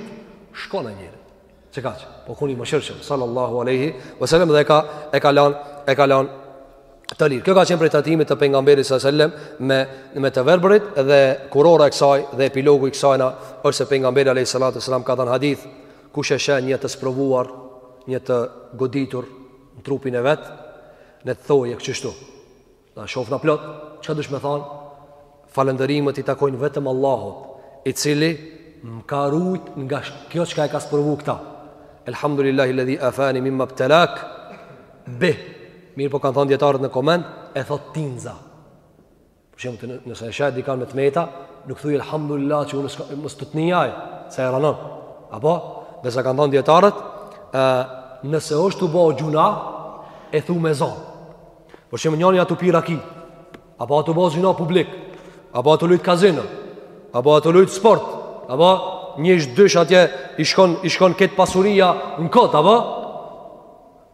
shkon ai njëri. Qe kaq u kon i mëshirshëm sallallahu alaihi wasallam dhe ka e ka lan e ka lan të lirë. Kjo ka qenë prej trajtimit të pejgamberit sa selam me me të verbërit dhe kurora e kësaj dhe epilogu i kësajna është se pejgamberi alayhis salatu selam ka dhënë hadith kush e sheh një të sprovuar, një të goditur në trupin e vet, le të thojë kështu. Na shoh na plot, çka dush me thon? Falënderimet i takojnë vetëm Allahut, i cili më ka rujt nga kjo çka e ka sprovu këta. Elhamdulillahi alladhi afani mimma ibtalak bih. Mirëpo kanë thënë dietarët në koment, e thot tinza. Për shembull, nëse e sheh dikan me t'meta, nuk thuaj elhamdulillah që unë mos të t'ni ai, se e ranon. Apo, dhe disa kanë thënë dietarët, ë nëse është tu bo gjunah, e thu me zon. Për shembull, njani atu pi raki, apo atu bo zina publik, apo atu lujt kazino, apo atu lujt sport, apo njish dysh atje i shkon i shkon krejt pasuria në kot, apo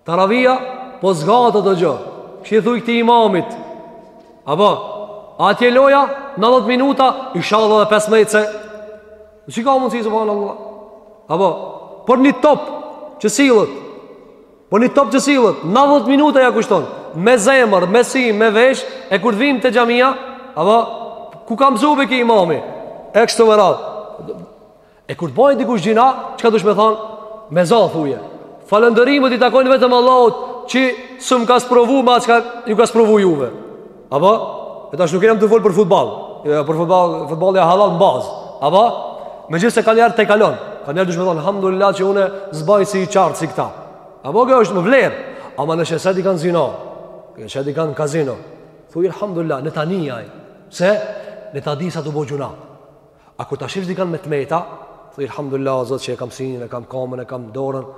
Taravia po zgat ato gjë. Ç'i thu këtij imamit? Apo atje loja 90 minuta, inshallah edhe 15-she. Si ka mundsi subhanallahu? Apo për një top që sillet Për një top që sillet, 90 minuta ja kushton. Me zemër, me sy, me vesh, e kur vim te xhamia, apo kuku m'zu be ky imami? E kështu me radh. E kur ban dikush gjyna, çka dush me thon? Me za thuje. Falënderimet i takojnë vetëm Allahut që s'm ka sprovu me çka ju ka sprovu juve. Apo, e tash nuk jam tu folë për futboll, jo, për futboll, futbolli a hallall në bazë, apo, megjithëse kanjëherë tejkalon, kanjëherë dush me thonë, hamdulilah që unë s'baj si i çartë si këta, apo, kjo është me vlerë, ama n'e shefsh dikan zina, n'e shefsh dikan kazino, thuj hamdulilah, në tani jaj, se, mos ta di se tu bo gjyna, a kur ta shifsh dikan me të meta, thuj hamdulilah, o Zot që e kam synin, e kam kamën, e kam dorën,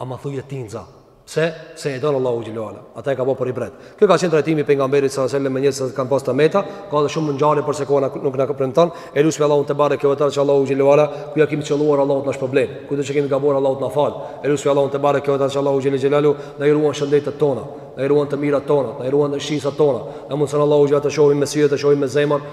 ama thuje tinza, Pse? Se e don Allahu xhele ve ala. Ata e ka bë për ibret. Kjo ka qenë trajtimi i pejgamberit sallallahu alajhi wasallam me njerëzit që kanë pas të meta, ka edhe shumë ngjarje por se koha nuk na premton. E lusim Allahun tebareke ve teala që Allahu xhele ve ala, ku ja kemi qëlluar Allahu të na shpërblej. Ku do që kemi gabuar Allahu të na fal. E lusim Allahun tebareke ve teala që Allahu xhele xhelalu na i ruan shëndetet tona, na i ruan të mirat tona, na i ruan shqisat tona. Na mundson Allahu xhelalu të shohim me sy e, të shohim me zemër.